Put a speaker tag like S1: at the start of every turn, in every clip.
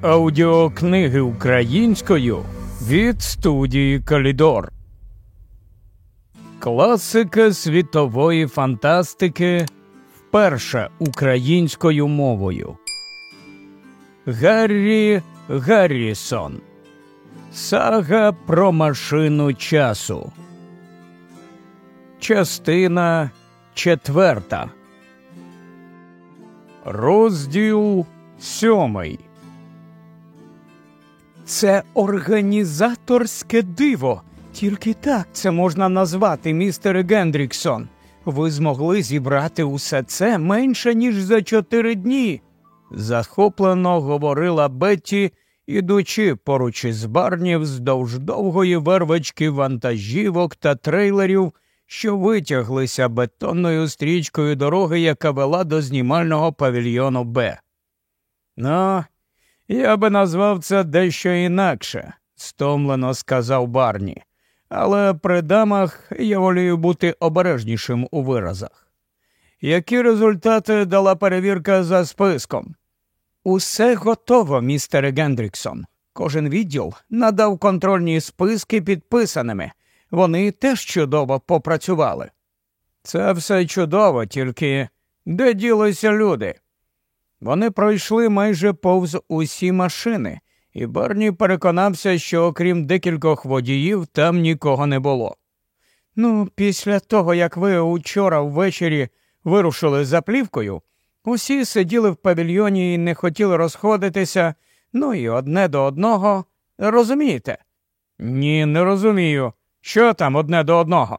S1: Аудіокниги українською від студії Калідор. Класика світової фантастики вперше українською мовою. Гаррі Гаррісон. Сага про машину часу. Частина четверта. Розділ сьомий. Це організаторське диво. Тільки так це можна назвати, містер Гендріксон. Ви змогли зібрати усе це менше, ніж за чотири дні. захоплено говорила Бетті, ідучи поруч із барні вздовж довгої вервочки вантажівок та трейлерів, що витяглися бетонною стрічкою дороги, яка вела до знімального павільйону Б. Ну, я би назвав це дещо інакше, стомлено сказав Барні, але при дамах я волію бути обережнішим у виразах. Які результати дала перевірка за списком? Усе готово, містере Гендріксон. Кожен відділ надав контрольні списки підписаними. Вони теж чудово попрацювали. Це все чудово, тільки де ділися люди? Вони пройшли майже повз усі машини, і Барні переконався, що окрім декількох водіїв там нікого не було. Ну, після того, як ви учора ввечері вирушили за плівкою, усі сиділи в павільйоні і не хотіли розходитися, ну і одне до одного. Розумієте? Ні, не розумію. Що там одне до одного?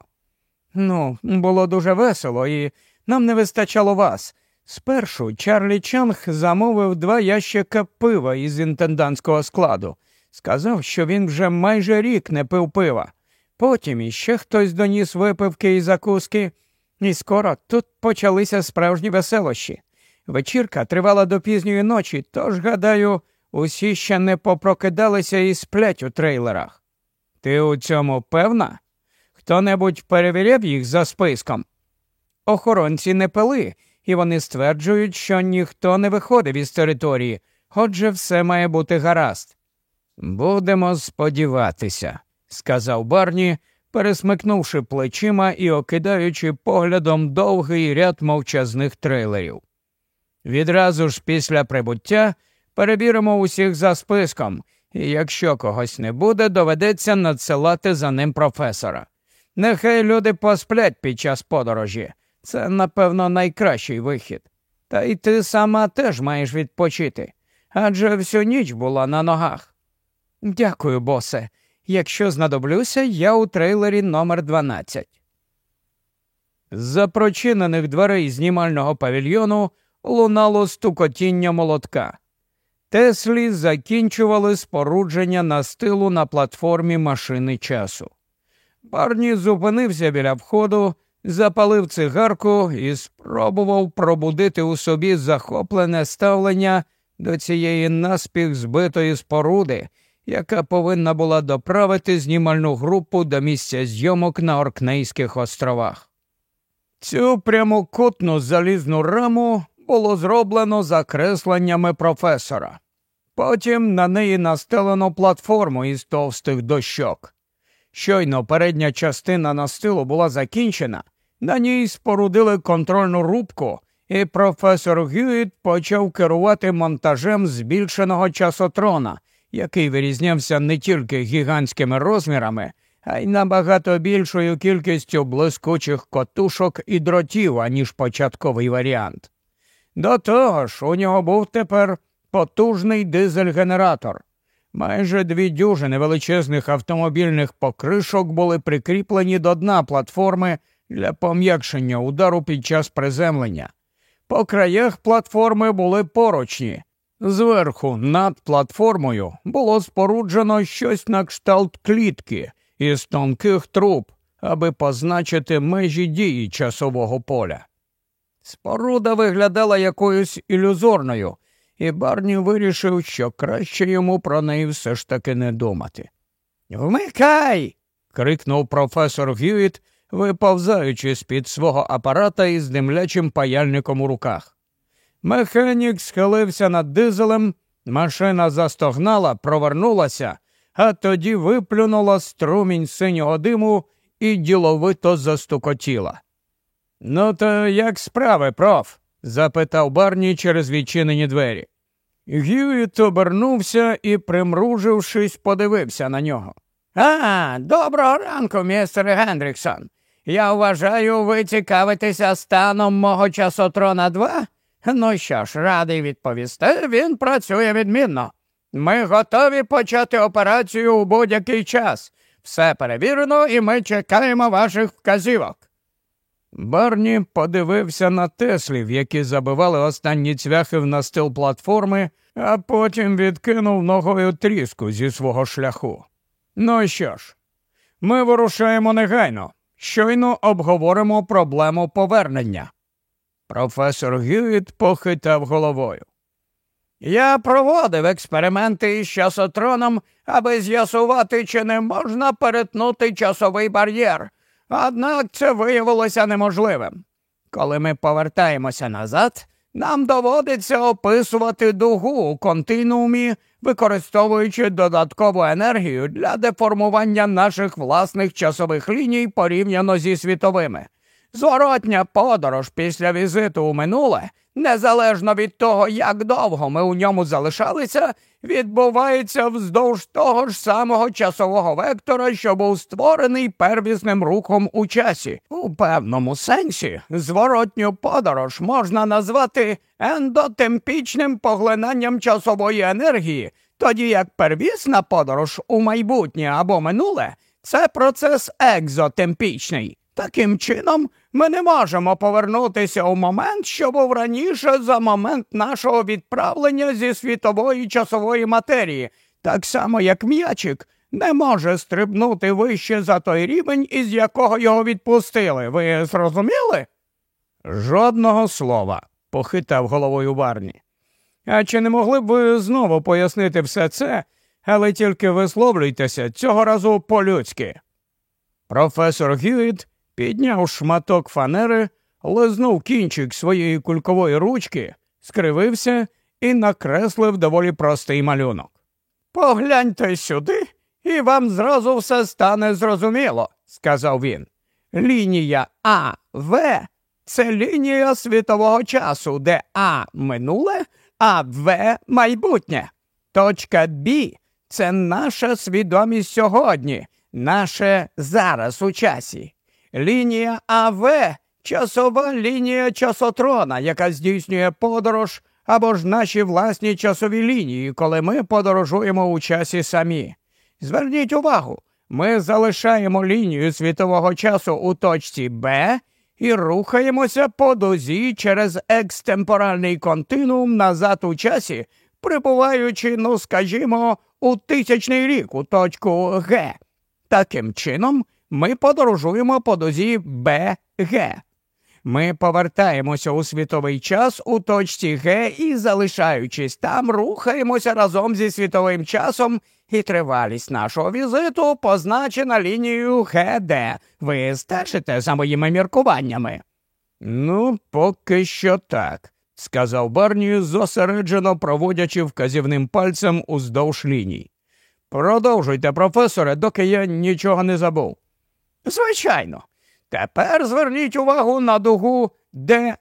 S1: Ну, було дуже весело, і нам не вистачало вас. Спершу Чарлі Чанг замовив два ящика пива із інтендантського складу. Сказав, що він вже майже рік не пив пива. Потім іще хтось доніс випивки і закуски, і скоро тут почалися справжні веселощі. Вечірка тривала до пізньої ночі, тож, гадаю, усі ще не попрокидалися і сплять у трейлерах. Ти у цьому певна? Хто небудь перевіряв їх за списком? Охоронці не пили і вони стверджують, що ніхто не виходив із території, отже, все має бути гаразд. Будемо сподіватися, сказав Барні, пересмикнувши плечима і окидаючи поглядом довгий ряд мовчазних трейлерів. Відразу ж після прибуття перевіримо усіх за списком, і якщо когось не буде, доведеться надсилати за ним професора. Нехай люди посплять під час подорожі. Це, напевно, найкращий вихід. Та й ти сама теж маєш відпочити, адже всю ніч була на ногах. Дякую, босе. Якщо знадоблюся, я у трейлері номер 12 З-за прочинених дверей знімального павільйону лунало стукотіння молотка. Теслі закінчували спорудження на стилу на платформі машини часу. Барні зупинився біля входу запалив цигарку і спробував пробудити у собі захоплене ставлення до цієї наспіх збитої споруди, яка повинна була доправити знімальну групу до місця зйомок на Оркнейських островах. Цю прямокутну залізну раму було зроблено за кресленнями професора. Потім на неї настелено платформу із товстих дощок. Щойно передня частина настилу була закінчена, на ній спорудили контрольну рубку, і професор Гюїт почав керувати монтажем збільшеного часотрона, який вирізнявся не тільки гігантськими розмірами, а й набагато більшою кількістю блискучих котушок і дротів, аніж початковий варіант. До того ж, у нього був тепер потужний дизель-генератор. Майже дві дюжини величезних автомобільних покришок були прикріплені до дна платформи для пом'якшення удару під час приземлення. По краях платформи були поручні. Зверху над платформою було споруджено щось на кшталт клітки із тонких труб, аби позначити межі дії часового поля. Споруда виглядала якоюсь ілюзорною, і Барні вирішив, що краще йому про неї все ж таки не думати. Вмикай. крикнув професор Гюїт, виповзаючи з під свого апарата із димлячим паяльником у руках. Механік схилився над дизелем Машина застогнала, провернулася, а тоді виплюнула струмінь синього диму і діловито застукотіла. Ну, то як справи, проф? запитав Барні через відчинені двері. Гюїт обернувся і, примружившись, подивився на нього. А, доброго ранку, містер Гендріксон. Я вважаю, ви цікавитеся станом мого часотрона 2? Ну що ж, радий відповісти, він працює відмінно. Ми готові почати операцію у будь-який час. Все перевірено, і ми чекаємо ваших вказівок. Барні подивився на теслів, які забивали останні цвяхи в настил платформи, а потім відкинув ногою тріску зі свого шляху. Ну що ж, ми вирушаємо негайно, щойно обговоримо проблему повернення. Професор Гюїт похитав головою. Я проводив експерименти із часотроном, аби з'ясувати, чи не можна перетнути часовий бар'єр. Однак це виявилося неможливим. Коли ми повертаємося назад, нам доводиться описувати дугу у континуумі, використовуючи додаткову енергію для деформування наших власних часових ліній порівняно зі світовими. Зворотня подорож після візиту у минуле, незалежно від того, як довго ми у ньому залишалися, відбувається вздовж того ж самого часового вектора, що був створений первісним рухом у часі. У певному сенсі зворотню подорож можна назвати ендотемпічним поглинанням часової енергії, тоді як первісна подорож у майбутнє або минуле це процес екзотемпічний. Таким чином, ми не можемо повернутися у момент, що був раніше за момент нашого відправлення зі світової часової матерії, так само як м'ячик не може стрибнути вище за той рівень, із якого його відпустили. Ви зрозуміли? Жодного слова, похитав головою Варні. А чи не могли б ви знову пояснити все це, але тільки висловлюйтеся цього разу по-людськи? Професор Гюїт підняв шматок фанери, лизнув кінчик своєї кулькової ручки, скривився і накреслив доволі простий малюнок. Погляньте сюди, і вам зразу все стане зрозуміло, сказав він. Лінія А В це лінія світового часу, де А минуле, а В майбутнє. Точка Б це наша свідомість сьогодні, наше зараз у часі. Лінія АВ часова лінія часотрона, яка здійснює подорож або ж наші власні часові лінії, коли ми подорожуємо у часі самі. Зверніть увагу, ми залишаємо лінію світового часу у точці Б і рухаємося по дозі через екстемпоральний континуум назад у часі, прибуваючи, ну скажімо, у тисячний рік у точку Г. Таким чином ми подорожуємо по дозі БГ. Ми повертаємося у світовий час у точці Г і, залишаючись там, рухаємося разом зі світовим часом, і тривалість нашого візиту позначена лінією ГД. Ви стежите за моїми міркуваннями. Ну, поки що так, сказав Барні, зосереджено проводячи вказівним пальцем уздовж ліній. Продовжуйте, професоре, доки я нічого не забув. Звичайно. Тепер зверніть увагу на дугу ДЕ.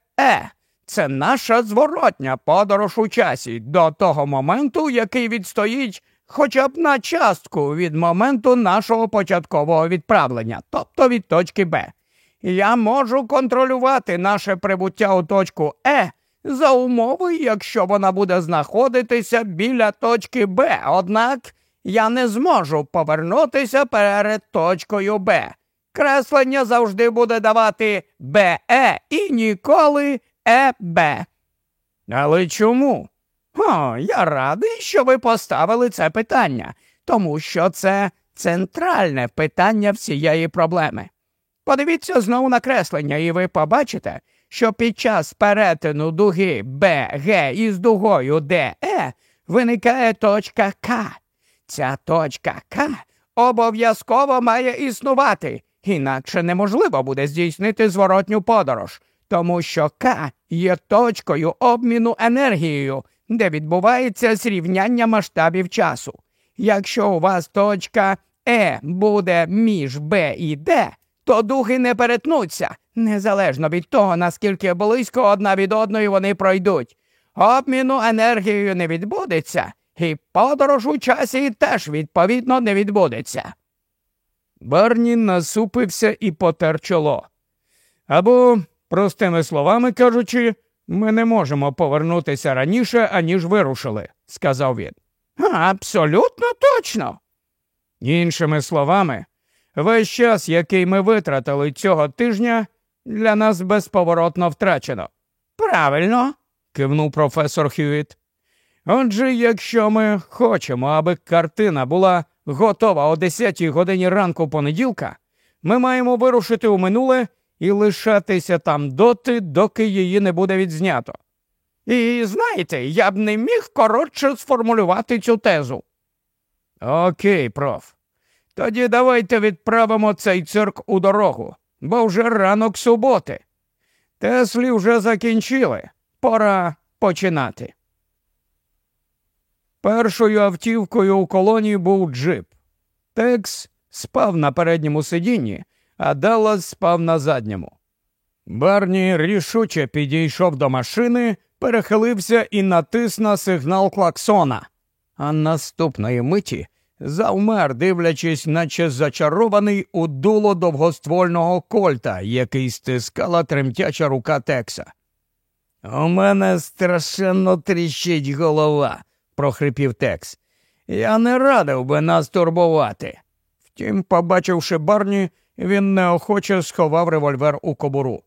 S1: Це наша зворотня подорож у часі до того моменту, який відстоїть хоча б на частку від моменту нашого початкового відправлення, тобто від точки Б. Я можу контролювати наше прибуття у точку Е за умови, якщо вона буде знаходитися біля точки Б, однак я не зможу повернутися перед точкою Б. Креслення завжди буде давати БЕ і ніколи ЕБ. Але чому? О, я радий, що ви поставили це питання, тому що це центральне питання всієї проблеми. Подивіться знову на креслення, і ви побачите, що під час перетину дуги БГ із дугою ДЕ виникає точка К. Ця точка К обов'язково має існувати, інакше неможливо буде здійснити зворотню подорож, тому що К є точкою обміну енергією, де відбувається зрівняння масштабів часу. Якщо у вас точка Е буде між Б і Д, то дуги не перетнуться, незалежно від того, наскільки близько одна від одної вони пройдуть. Обміну енергією не відбудеться, і подорож у часі теж відповідно не відбудеться. Барні насупився і потер чоло. Або, простими словами кажучи, ми не можемо повернутися раніше, аніж вирушили, сказав він. Абсолютно точно. Іншими словами, весь час, який ми витратили цього тижня, для нас безповоротно втрачено. Правильно, кивнув професор Хьюіт. Отже, якщо ми хочемо, аби картина була готова о 10 годині ранку понеділка, ми маємо вирушити у минуле і лишатися там доти, доки її не буде відзнято. І знаєте, я б не міг коротше сформулювати цю тезу. Окей, проф. Тоді давайте відправимо цей цирк у дорогу, бо вже ранок суботи. Теслі вже закінчили. Пора починати. Першою автівкою у колонії був джип. Текс спав на передньому сидінні, а Даллас спав на задньому. Барні рішуче підійшов до машини, перехилився і натис на сигнал клаксона. А наступної миті завмер, дивлячись, наче зачарований у дуло довгоствольного кольта, який стискала тремтяча рука Текса. У мене страшенно тріщить голова, прохрипів Текс. Я не радив би нас турбувати. Втім, побачивши барні, він неохоче сховав револьвер у кобуру.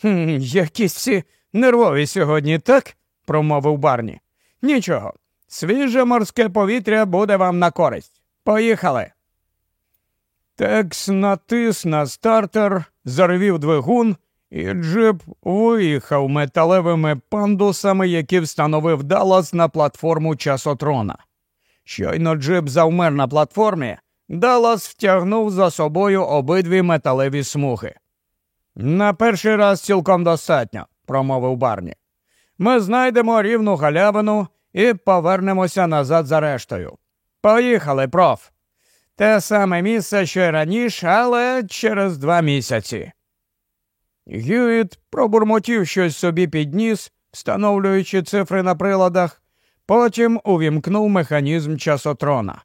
S1: «Хм, Якісь всі нервові сьогодні, так? промовив барні. Нічого, свіже морське повітря буде вам на користь. Поїхали. Текс натис на стартер, заревів двигун, і джип виїхав металевими пандусами, які встановив Даллас на платформу часотрона. Щойно джип завмер на платформі, Даллас втягнув за собою обидві металеві смуги. На перший раз цілком достатньо, промовив Барні. Ми знайдемо рівну галявину і повернемося назад за рештою. Поїхали, проф. Те саме місце, що й раніше, але через два місяці. Гюїт пробурмотів щось собі під ніс, встановлюючи цифри на приладах, потім увімкнув механізм часотрона.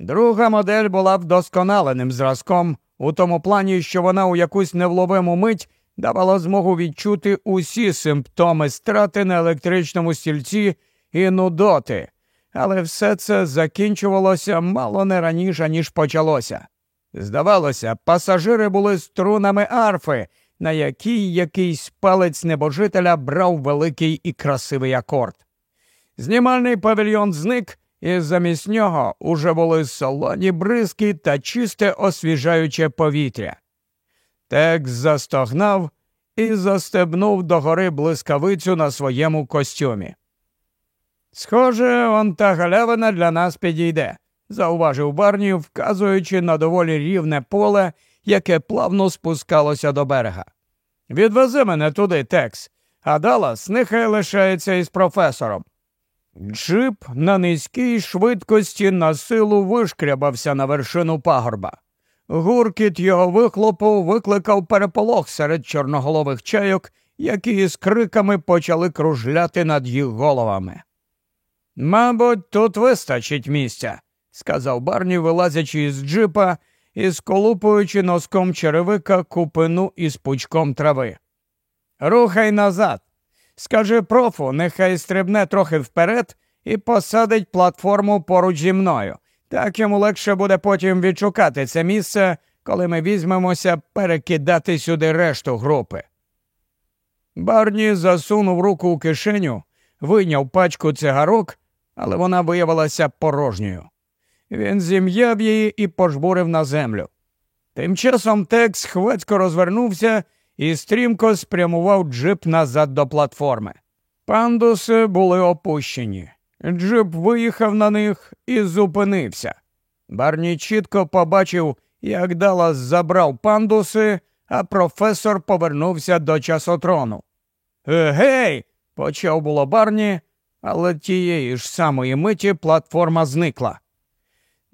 S1: Друга модель була вдосконаленим зразком, у тому плані, що вона у якусь невловиму мить давала змогу відчути усі симптоми страти на електричному стільці і нудоти, але все це закінчувалося мало не раніше, ніж почалося. Здавалося, пасажири були струнами арфи, на якій якийсь палець небожителя брав великий і красивий акорд. Знімальний павільйон зник, і замість нього уже були солоні бризки та чисте освіжаюче повітря. Текс застогнав і застебнув догори блискавицю на своєму костюмі. Схоже, он та галявина для нас підійде, зауважив Барні, вказуючи на доволі рівне поле, яке плавно спускалося до берега. Відвези мене туди, Текс, а Даллас нехай лишається із професором. Джип на низькій швидкості на силу вишкрябався на вершину пагорба. Гуркіт його вихлопу викликав переполох серед чорноголових чайок, які з криками почали кружляти над їх головами. Мабуть, тут вистачить місця, сказав Барні, вилазячи із джипа і сколупуючи носком черевика купину із пучком трави. Рухай назад. Скажи профу, нехай стрибне трохи вперед і посадить платформу поруч зі мною. Так йому легше буде потім відшукати це місце, коли ми візьмемося перекидати сюди решту групи. Барні засунув руку у кишеню, вийняв пачку цигарок, але вона виявилася порожньою. Він зім'яв її і пожбурив на землю. Тим часом Текс хвацько розвернувся і стрімко спрямував джип назад до платформи. Пандуси були опущені. Джип виїхав на них і зупинився. Барні чітко побачив, як Даллас забрав пандуси, а професор повернувся до часотрону. Гей, почав було Барні, але тієї ж самої миті платформа зникла.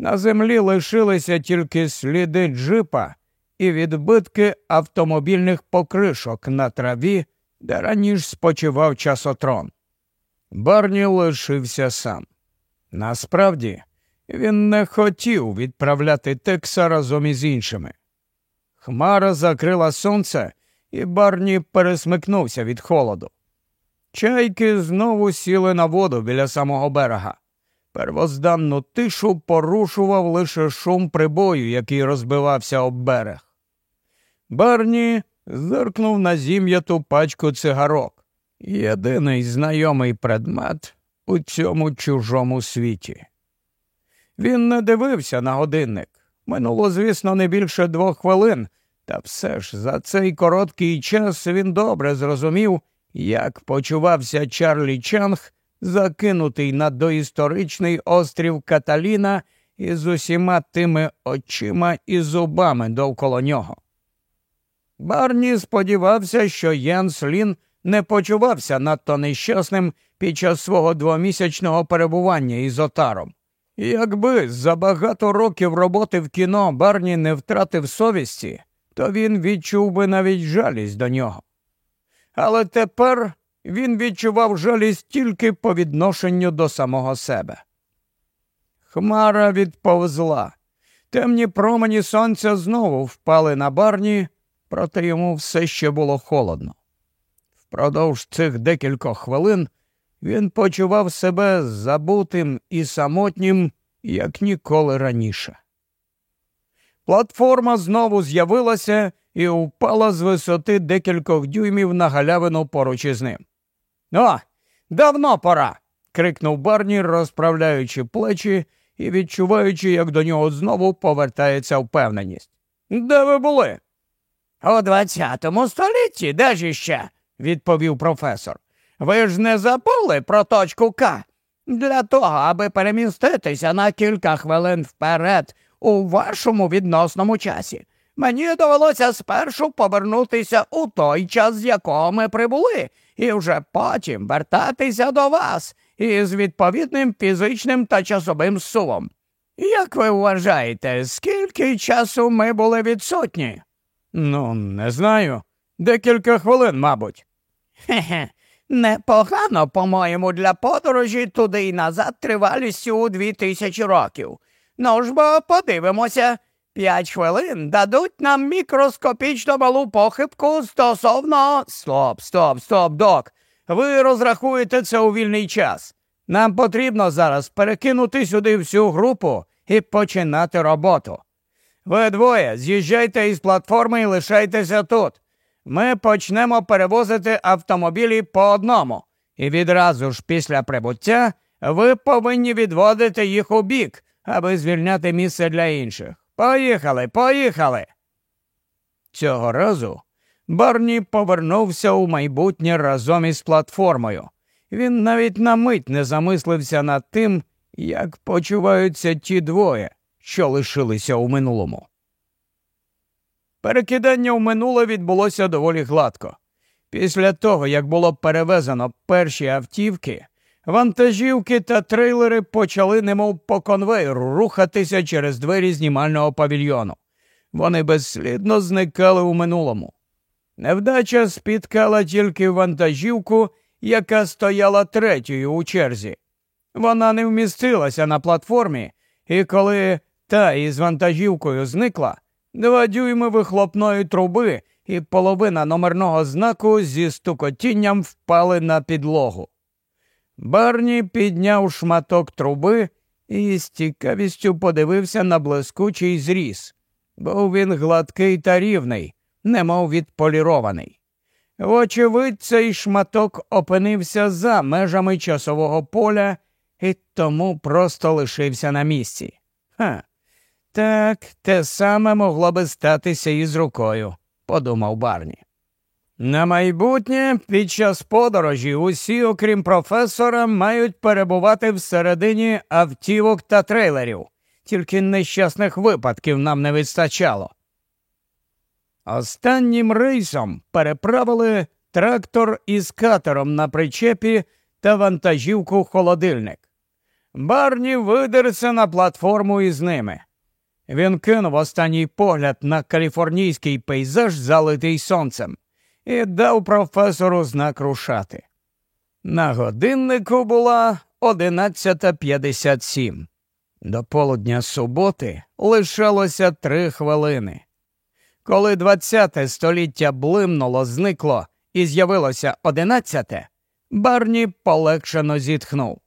S1: На землі лишилися тільки сліди джипа і відбитки автомобільних покришок на траві, де раніше спочивав часотрон. Барні лишився сам. Насправді, він не хотів відправляти Текса разом із іншими. Хмара закрила сонце, і Барні пересмикнувся від холоду. Чайки знову сіли на воду біля самого берега. Первозданну тишу порушував лише шум прибою, який розбивався об берег. Барні зиркнув на зім'яту пачку цигарок. Єдиний знайомий предмет у цьому чужому світі. Він не дивився на годинник. Минуло, звісно, не більше двох хвилин, та все ж за цей короткий час він добре зрозумів, як почувався Чарлі Чанг, закинутий на доісторичний острів Каталіна із усіма тими очима і зубами довкола нього. Барні сподівався, що Янс Лін не почувався надто нещасним під час свого двомісячного перебування із отаром. Якби за багато років роботи в кіно Барні не втратив совісті, то він відчув би навіть жалість до нього. Але тепер він відчував жалість тільки по відношенню до самого себе. Хмара відповзла. Темні промені сонця знову впали на барні, проте йому все ще було холодно. Впродовж цих декількох хвилин він почував себе забутим і самотнім, як ніколи раніше. Платформа знову з'явилася і впала з висоти декількох дюймів на галявину поруч із ним. О, давно пора. крикнув Барні, розправляючи плечі і відчуваючи, як до нього знову повертається впевненість. Де ви були? У двадцятому столітті, де ж іще? відповів професор. Ви ж не забули про точку К? Для того, аби переміститися на кілька хвилин вперед у вашому відносному часі. Мені довелося спершу повернутися у той час, з якого ми прибули, і вже потім вертатися до вас із відповідним фізичним та часовим сувом. Як ви вважаєте, скільки часу ми були відсутні? Ну, не знаю. Декілька хвилин, мабуть. Хе-хе. Непогано, по-моєму, для подорожі туди й назад тривалістю у дві тисячі років. Ну ж бо подивимося. П'ять хвилин дадуть нам мікроскопічно малу похибку стосовно. Стоп, стоп, стоп, док. Ви розрахуєте це у вільний час. Нам потрібно зараз перекинути сюди всю групу і починати роботу. Ви двоє з'їжджайте із платформи і лишайтеся тут. Ми почнемо перевозити автомобілі по одному, і відразу ж після прибуття ви повинні відводити їх у бік, аби звільняти місце для інших. Поїхали, поїхали. Цього разу Барні повернувся у майбутнє разом із платформою. Він навіть на мить не замислився над тим, як почуваються ті двоє, що лишилися у минулому. Перекидання в минуле відбулося доволі гладко. Після того, як було перевезено перші автівки, вантажівки та трейлери почали, немов по конвейеру, рухатися через двері знімального павільйону. Вони безслідно зникали у минулому. Невдача спіткала тільки вантажівку, яка стояла третьою у черзі. Вона не вмістилася на платформі, і коли та із вантажівкою зникла, два дюйми вихлопної труби і половина номерного знаку зі стукотінням впали на підлогу. Барні підняв шматок труби і з цікавістю подивився на блискучий зріз. Був він гладкий та рівний, немов відполірований. Вочевидь, цей шматок опинився за межами часового поля і тому просто лишився на місці. Ха, так, те саме могло би статися і з рукою, подумав Барні. На майбутнє під час подорожі усі, окрім професора, мають перебувати всередині автівок та трейлерів, тільки нещасних випадків нам не вистачало. Останнім рейсом переправили трактор із катером на причепі та вантажівку холодильник. Барні видерся на платформу із ними. Він кинув останній погляд на каліфорнійський пейзаж, залитий сонцем, і дав професору знак рушати. На годиннику була 11.57. До полудня суботи лишалося три хвилини. Коли ХХ століття блимнуло, зникло і з'явилося одинадцяте, Барні полегшено зітхнув.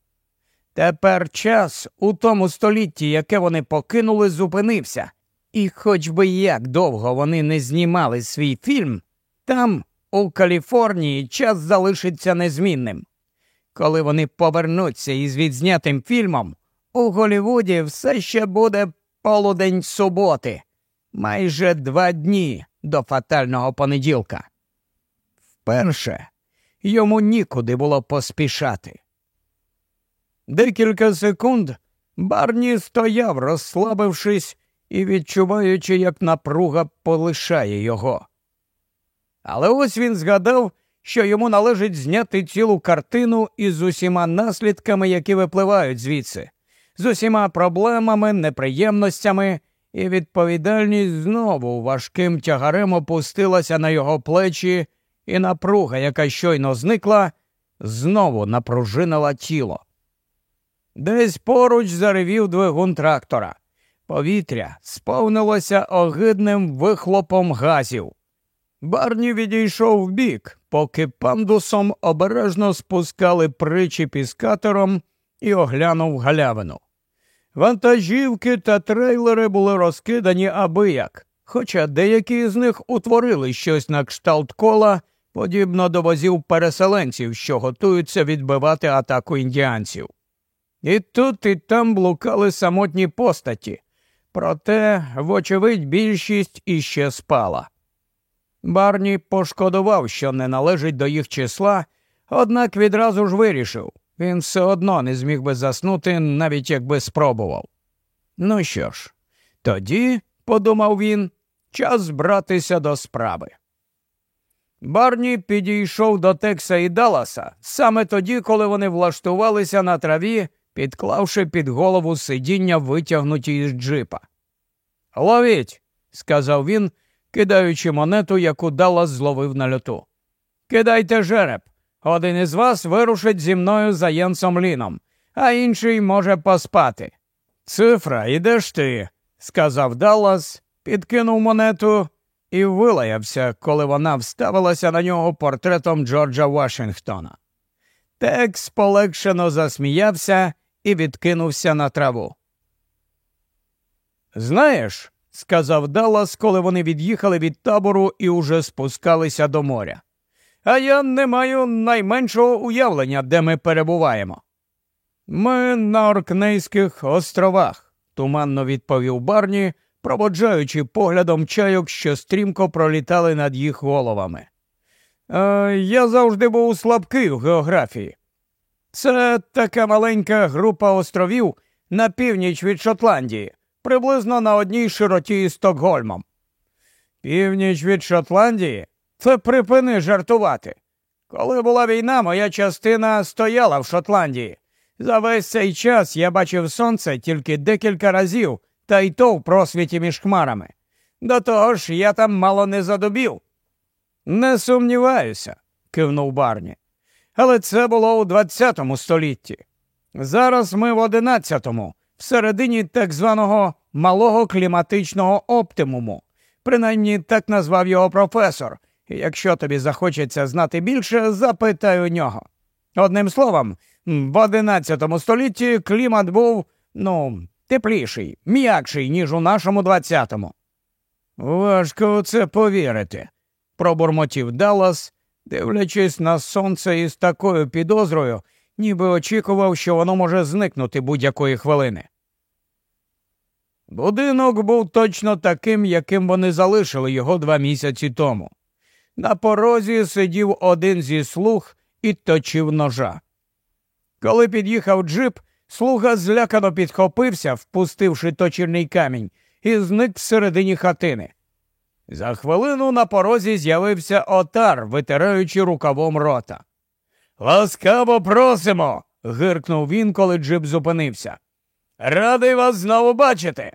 S1: Тепер час у тому столітті, яке вони покинули, зупинився, і хоч би як довго вони не знімали свій фільм, там, у Каліфорнії, час залишиться незмінним. Коли вони повернуться із відзнятим фільмом, у Голівуді все ще буде полудень суботи, майже два дні до фатального понеділка. Вперше йому нікуди було поспішати. Декілька секунд Барні стояв, розслабившись і відчуваючи, як напруга полишає його. Але ось він згадав, що йому належить зняти цілу картину із усіма наслідками, які випливають звідси, з усіма проблемами, неприємностями, і відповідальність знову важким тягарем опустилася на його плечі, і напруга, яка щойно зникла, знову напружинила тіло. Десь поруч заревів двигун трактора. Повітря сповнилося огидним вихлопом газів. Барні відійшов вбік, поки пандусом обережно спускали причіп із катером і оглянув галявину. Вантажівки та трейлери були розкидані абияк, хоча деякі з них утворили щось на кшталт кола, подібно до возів переселенців, що готуються відбивати атаку індіанців. І тут і там блукали самотні постаті, проте, вочевидь, більшість іще спала. Барні пошкодував, що не належить до їх числа, однак відразу ж вирішив він все одно не зміг би заснути, навіть якби спробував. Ну що ж, тоді, подумав він, час братися до справи. Барні підійшов до Текса і Далласа саме тоді, коли вони влаштувалися на траві, підклавши під голову сидіння, витягнуті із джипа. Ловіть, сказав він, кидаючи монету, яку Даллас зловив на льоту. Кидайте жереб. Один із вас вирушить зі мною за Єнсом Ліном, а інший може поспати. Цифра, ідеш ти, сказав Даллас, підкинув монету і вилаявся, коли вона вставилася на нього портретом Джорджа Вашингтона. Текс полегшено засміявся і відкинувся на траву. Знаєш, сказав Даллас, коли вони від'їхали від табору і уже спускалися до моря. А я не маю найменшого уявлення, де ми перебуваємо. Ми на Оркнейських островах, туманно відповів Барні, проводжаючи поглядом чайок, що стрімко пролітали над їх головами. Е, Я завжди був слабкий у географії. Це така маленька група островів на північ від Шотландії, приблизно на одній широті із Стокгольмом. Північ від Шотландії це припини жартувати. Коли була війна, моя частина стояла в Шотландії. За весь цей час я бачив сонце тільки декілька разів, та й то в просвіті між хмарами. До того ж, я там мало не задубів. Не сумніваюся, кивнув Барні. Але це було у 20 столітті. Зараз ми в Одинадцятому всередині так званого малого кліматичного оптимуму. Принаймні так назвав його професор. І якщо тобі захочеться знати більше, запитай у нього. Одним словом, в XI столітті клімат був ну, тепліший, м'якший, ніж у нашому 20-му. Важко у це повірити, пробурмотів Даллас, дивлячись на сонце із такою підозрою, ніби очікував, що воно може зникнути будь-якої хвилини. Будинок був точно таким, яким вони залишили його два місяці тому. На порозі сидів один зі слуг і точив ножа. Коли під'їхав джип, слуга злякано підхопився, впустивши точильний камінь, і зник всередині хатини. За хвилину на порозі з'явився отар, витираючи рукавом рота. Ласкаво просимо. гиркнув він, коли джип зупинився. Радий вас знову бачити.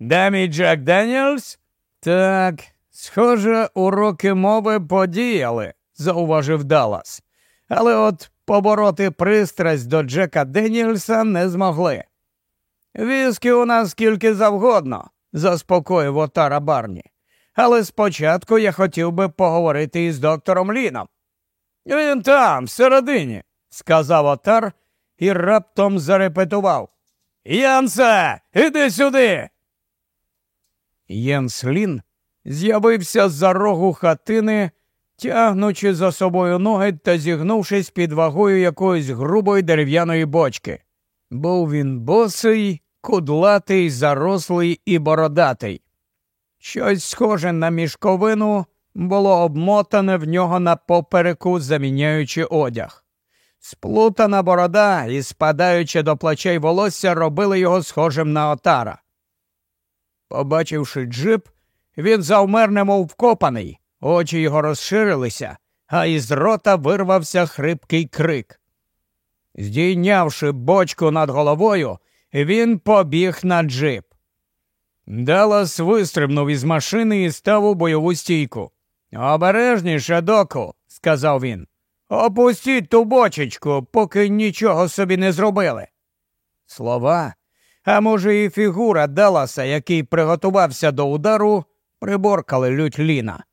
S1: Дамі Джек Деніелс? Так, схоже, уроки мови подіяли, зауважив Даллас. Але от побороти пристрасть до Джека Деніелса не змогли. Віскі у нас скільки завгодно, заспокоїв отара Барні. Але спочатку я хотів би поговорити із доктором Ліном. Він там, всередині, сказав отар і раптом зарепетував. Янсе, іди сюди. Єнс Лін з'явився за рогу хатини, тягнучи за собою ноги та зігнувшись під вагою якоїсь грубої дерев'яної бочки. Був він босий, кудлатий, зарослий і бородатий. Щось схоже на мішковину було обмотане в нього на попереку, заміняючи одяг. Сплутана борода і спадаючи до плечей волосся, робили його схожим на отара. Побачивши джип, він завмер немов вкопаний, очі його розширилися, а із рота вирвався хрипкий крик. Здійнявши бочку над головою, він побіг на джип. Далас вистрибнув із машини і став у бойову стійку. Обережніше, доку, сказав він. Опустіть ту бочечку, поки нічого собі не зробили. Слова, а може, і фігура Далласа, який приготувався до удару, приборкали лють Ліна.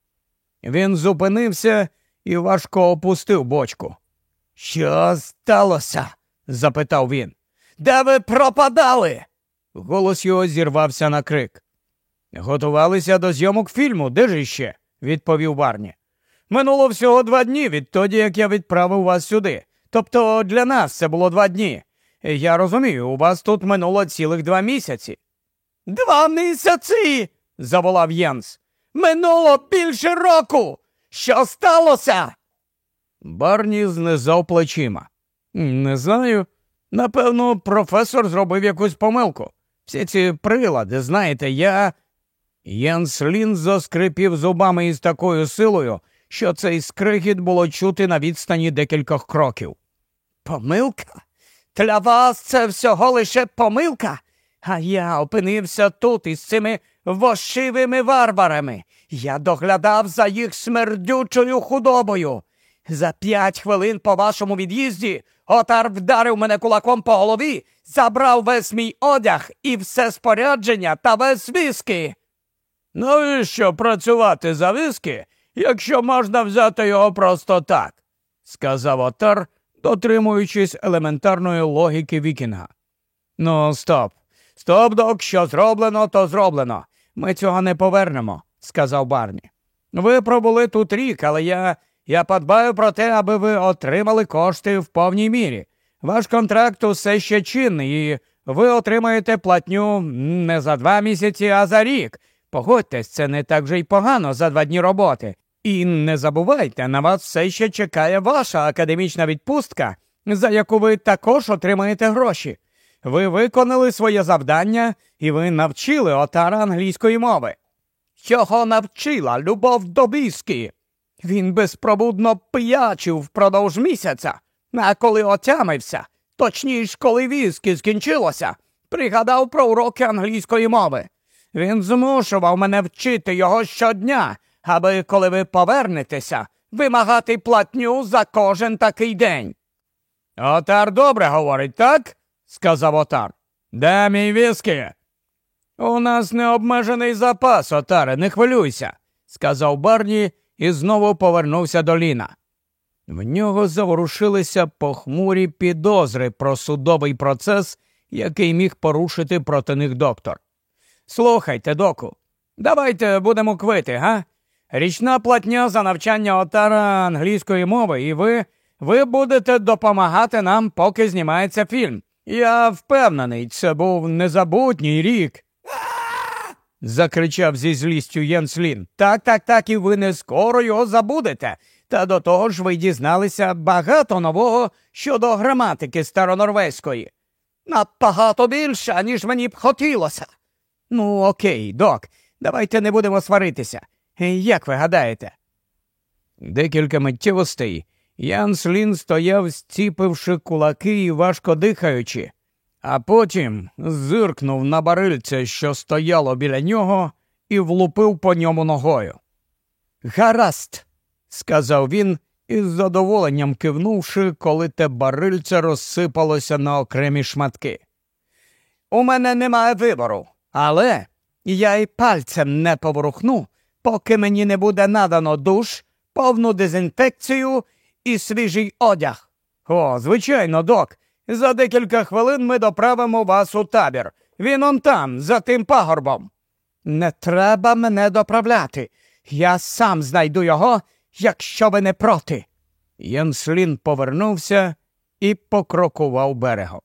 S1: Він зупинився і важко опустив бочку. Що сталося? запитав він. Де ви пропадали? Голос його зірвався на крик. Готувалися до зйомок фільму, де ж іще? Відповів Барні. Минуло всього два дні відтоді, як я відправив вас сюди. Тобто для нас це було два дні. Я розумію, у вас тут минуло цілих два місяці. Два місяці. заволав Єнс. Минуло більше року. Що сталося? Барні знизав плечима. Не знаю. Напевно, професор зробив якусь помилку. Всі ці прилади, знаєте, я. Єнс Лін заскрипів зубами із такою силою, що цей скригіт було чути на відстані декількох кроків. Помилка? Для вас це всього лише помилка, а я опинився тут із цими вошивими варварами. Я доглядав за їх смердючою худобою. За п'ять хвилин по вашому від'їзді отар вдарив мене кулаком по голові, забрав весь мій одяг і все спорядження та весь виски. Навіщо працювати за виски, якщо можна взяти його просто так? сказав отар, дотримуючись елементарної логіки Вікінга. Ну, стоп. Стоп, док, що зроблено, то зроблено. Ми цього не повернемо, сказав Барні. Ви пробули тут рік, але я я подбаю про те, аби ви отримали кошти в повній мірі. Ваш контракт усе ще чинний, і ви отримаєте платню не за два місяці, а за рік. Погодьтесь, це не так вже й погано за два дні роботи. І не забувайте, на вас все ще чекає ваша академічна відпустка, за яку ви також отримаєте гроші. Ви виконали своє завдання і ви навчили отара англійської мови. Чого навчила любов до? Він безпробудно п'ячив впродовж місяця, а коли отямився, точніше, коли віскі скінчилося, пригадав про уроки англійської мови. Він змушував мене вчити його щодня, аби, коли ви повернетеся, вимагати платню за кожен такий день. Отар добре говорить, так? сказав отар. Де мій віскі? У нас необмежений запас, отаре, не хвилюйся, сказав Барні і знову повернувся до Ліна. В нього заворушилися похмурі підозри про судовий процес, який міг порушити проти них доктор. Слухайте, доку, давайте будемо квити, га? Річна платня за навчання отара англійської мови, і ви ви будете допомагати нам, поки знімається фільм. Я впевнений, це був незабутній рік. закричав зі злістю Єнслін. Так, так, так, і ви не скоро його забудете. Та до того ж ви дізналися багато нового щодо граматики старонорвезької. Набагато більше, ніж мені б хотілося. Ну, окей, док, давайте не будемо сваритися. Як ви гадаєте? Декілька миттєвостей, Янс Лін стояв, зціпивши кулаки і важко дихаючи, а потім зиркнув на барильце, що стояло біля нього, і влупив по ньому ногою. Гаразд, сказав він, із задоволенням кивнувши, коли те барильце розсипалося на окремі шматки. У мене немає вибору, але я й пальцем не поворухну, поки мені не буде надано душ, повну дезінфекцію і свіжий одяг. О, звичайно, док. За декілька хвилин ми доправимо вас у табір. Він он там, за тим пагорбом. Не треба мене доправляти. Я сам знайду його, якщо ви не проти. Єнслін повернувся і покрокував берегом.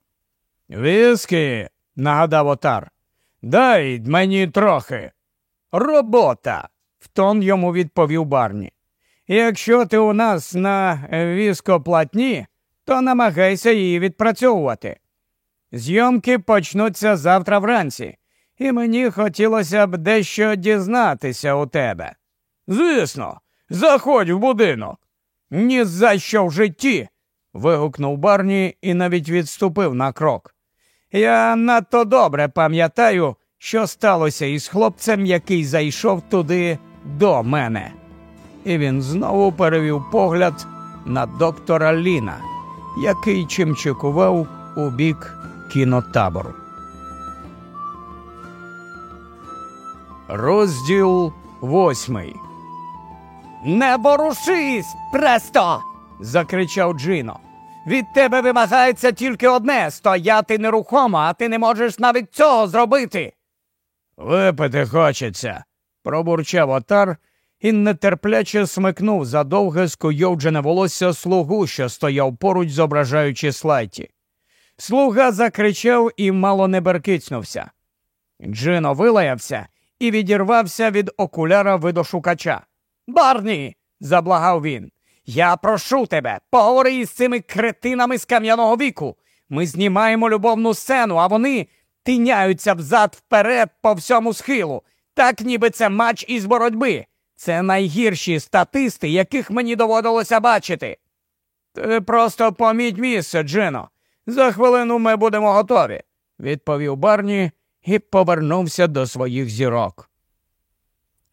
S1: Віскі, нагадав отар. Дай мені трохи. Робота, в тон йому відповів Барні. Якщо ти у нас на віскоплатні, то намагайся її відпрацьовувати. Зйомки почнуться завтра вранці, і мені хотілося б дещо дізнатися у тебе. Звісно, заходь в будинок. Ні за що в житті. вигукнув Барні і навіть відступив на крок. Я надто добре пам'ятаю, що сталося із хлопцем, який зайшов туди до мене. І він знову перевів погляд на доктора Ліна, який чимчикував у бік кінотабору. Розділ восьмий. Не борушись, престо. закричав Джино. Від тебе вимагається тільки одне стояти нерухомо, а ти не можеш навіть цього зробити. Випити хочеться, пробурчав отар і нетерпляче смикнув за довге скуйовджене волосся слугу, що стояв поруч, зображаючи слайті. Слуга закричав і мало не беркицнувся. Джино вилаявся і відірвався від окуляра видошукача. Барні, заблагав він. Я прошу тебе, поговори із цими кретинами з кам'яного віку. Ми знімаємо любовну сцену, а вони тиняються взад вперед по всьому схилу, так ніби це матч із боротьби. Це найгірші статисти, яких мені доводилося бачити. Ти просто поміть місце, Джино. За хвилину ми будемо готові, відповів Барні і повернувся до своїх зірок.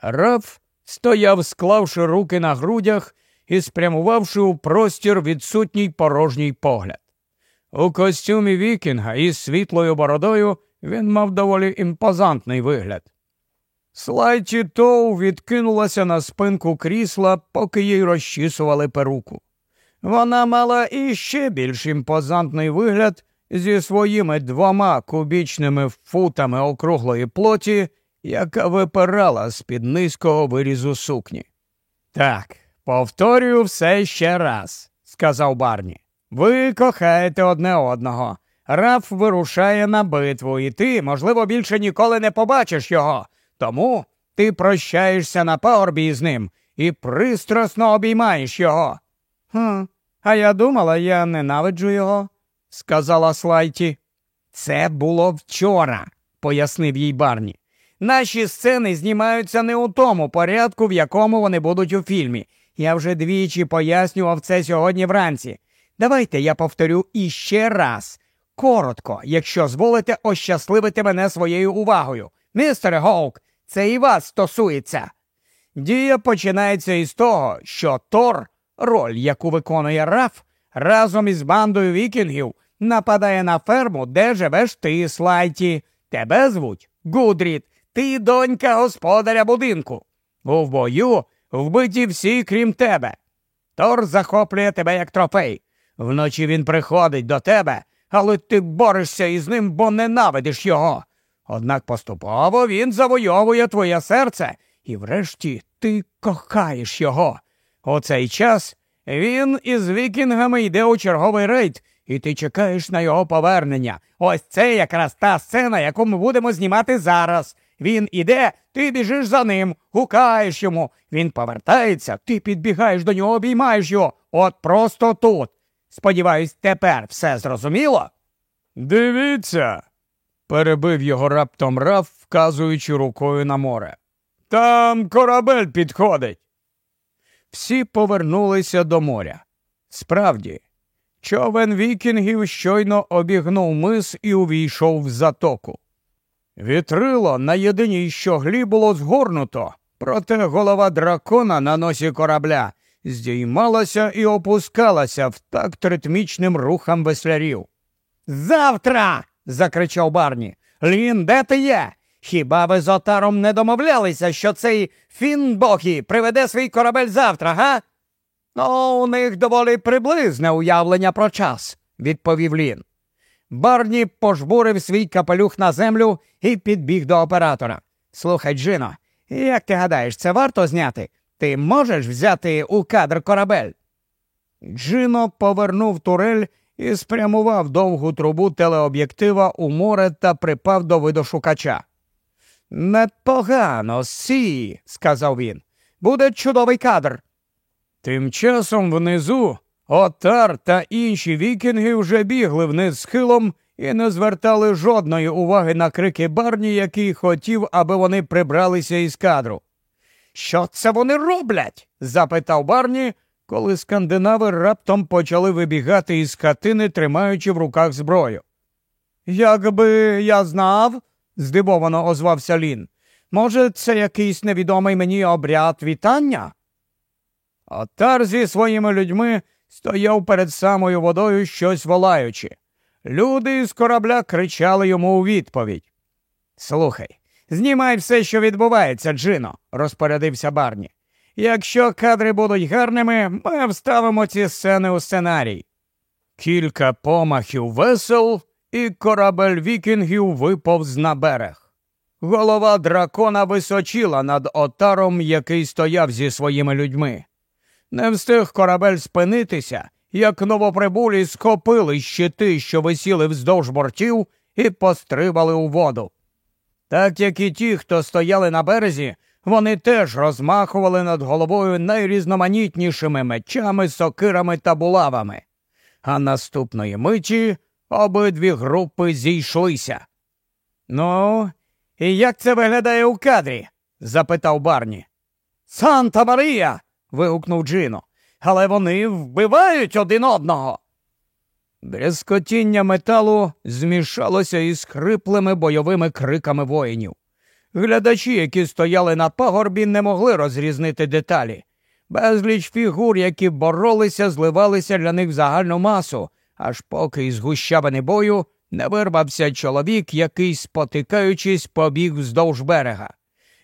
S1: Раф стояв, склавши руки на грудях і спрямувавши у простір відсутній порожній погляд. У костюмі Вікінга із світлою бородою він мав доволі імпозантний вигляд. Слайті Тоу відкинулася на спинку крісла, поки їй розчісували перуку. Вона мала іще більш імпозантний вигляд зі своїми двома кубічними футами округлої плоті, яка випирала з під низького вирізу сукні. Так, повторюю все ще раз, сказав Барні. Ви кохаєте одне одного. Раф вирушає на битву, і ти, можливо, більше ніколи не побачиш його. Тому ти прощаєшся на пагорбі з ним і пристрасно обіймаєш його. «Хм, А я думала, я ненавиджу його, сказала Слайті. Це було вчора, пояснив їй Барні. Наші сцени знімаються не у тому порядку, в якому вони будуть у фільмі. Я вже двічі пояснював це сьогодні вранці. Давайте я повторю іще раз. Коротко, якщо зволите ощасливити мене своєю увагою. Містере Гоук, це і вас стосується. Дія починається із того, що Тор, роль, яку виконує Раф, разом із бандою вікінгів нападає на ферму, де живеш ти, Слайті. Тебе звуть Гудріт, ти донька господаря будинку. У бою вбиті всі, крім тебе. Тор захоплює тебе як трофей. Вночі він приходить до тебе, але ти борешся із ним, бо ненавидиш його. Однак поступово він завойовує твоє серце, і врешті ти кохаєш його. У цей час він із вікінгами йде у черговий рейд, і ти чекаєш на його повернення. Ось це якраз та сцена, яку ми будемо знімати зараз. Він іде, ти біжиш за ним, гукаєш йому. Він повертається, ти підбігаєш до нього, обіймаєш його. От просто тут. Сподіваюсь, тепер все зрозуміло? Дивіться, перебив його раптом Раф, вказуючи рукою на море. Там корабель підходить. Всі повернулися до моря. Справді, човен вікінгів щойно обігнув мис і увійшов в затоку. Вітрило на єдиній щоглі було згорнуто, проте голова дракона на носі корабля здіймалася і опускалася в такт ритмічним рухам веслярів. Завтра. закричав Барні. Лін, де ти є? Хіба ви з отаром не домовлялися, що цей Фінбокі приведе свій корабель завтра, га? Ну, у них доволі приблизне уявлення про час, відповів Лін. Барні пожбурив свій капелюх на землю і підбіг до оператора. Слухай, Джино, як ти гадаєш, це варто зняти? Ти можеш взяти у кадр корабель? Джино повернув турель і спрямував довгу трубу телеоб'єктива у море та припав до видошукача. Непогано, сі, сказав він. Буде чудовий кадр. Тим часом внизу отар та інші вікінги вже бігли вниз схилом і не звертали жодної уваги на крики барні, який хотів, аби вони прибралися із кадру. Що це вони роблять? запитав Барні, коли скандинави раптом почали вибігати із хатини, тримаючи в руках зброю. Якби я знав, здивовано озвався Лін. Може, це якийсь невідомий мені обряд вітання? Отар зі своїми людьми стояв перед самою водою щось волаючи. Люди з корабля кричали йому у відповідь. Слухай, знімай все, що відбувається, Джино, розпорядився Барні. Якщо кадри будуть гарними, ми вставимо ці сцени у сценарій. Кілька помахів весел, і корабель вікінгів виповз на берег. Голова дракона височила над отаром, який стояв зі своїми людьми. Не встиг корабель спинитися, як новоприбулі схопили щити, що висіли вздовж бортів, і пострибали у воду. Так як і ті, хто стояли на березі, вони теж розмахували над головою найрізноманітнішими мечами, сокирами та булавами. А наступної миті обидві групи зійшлися. Ну, і як це виглядає у кадрі? запитав Барні. Санта Марія. Вигукнув Джино. Але вони вбивають один одного. Брязкотіння металу змішалося із хриплими бойовими криками воїнів. Глядачі, які стояли на пагорбі, не могли розрізнити деталі. Безліч фігур, які боролися, зливалися для них в загальну масу, аж поки із гущавини бою не вирвався чоловік, який, спотикаючись, побіг вздовж берега.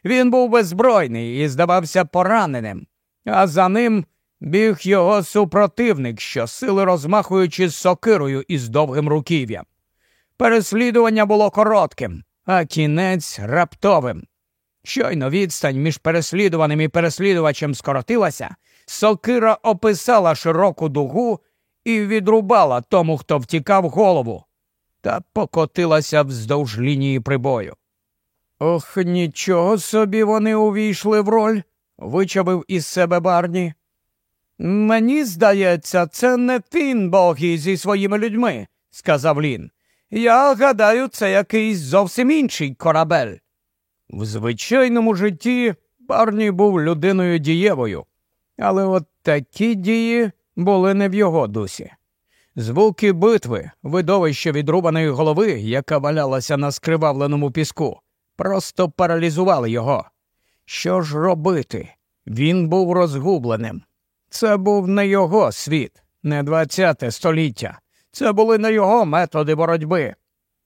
S1: Він був беззбройний і здавався пораненим, а за ним біг його супротивник, що сили розмахуючи сокирою із довгим руків'ям. Переслідування було коротким, а кінець раптовим. Щойно відстань між переслідуваним і переслідувачем скоротилася, сокира описала широку дугу і відрубала тому, хто втікав голову, та покотилася вздовж лінії прибою. Ох, нічого собі вони увійшли в роль, вичавив із себе Барні. Мені здається, це не Фінбогі зі своїми людьми, сказав Лін. Я гадаю, це якийсь зовсім інший корабель. В звичайному житті Барні був людиною дієвою, але от такі дії були не в його дусі. Звуки битви, видовище відрубаної голови, яка валялася на скривавленому піску, просто паралізували його. Що ж робити? Він був розгубленим. Це був не його світ, не ХХ століття. Це були не його методи боротьби.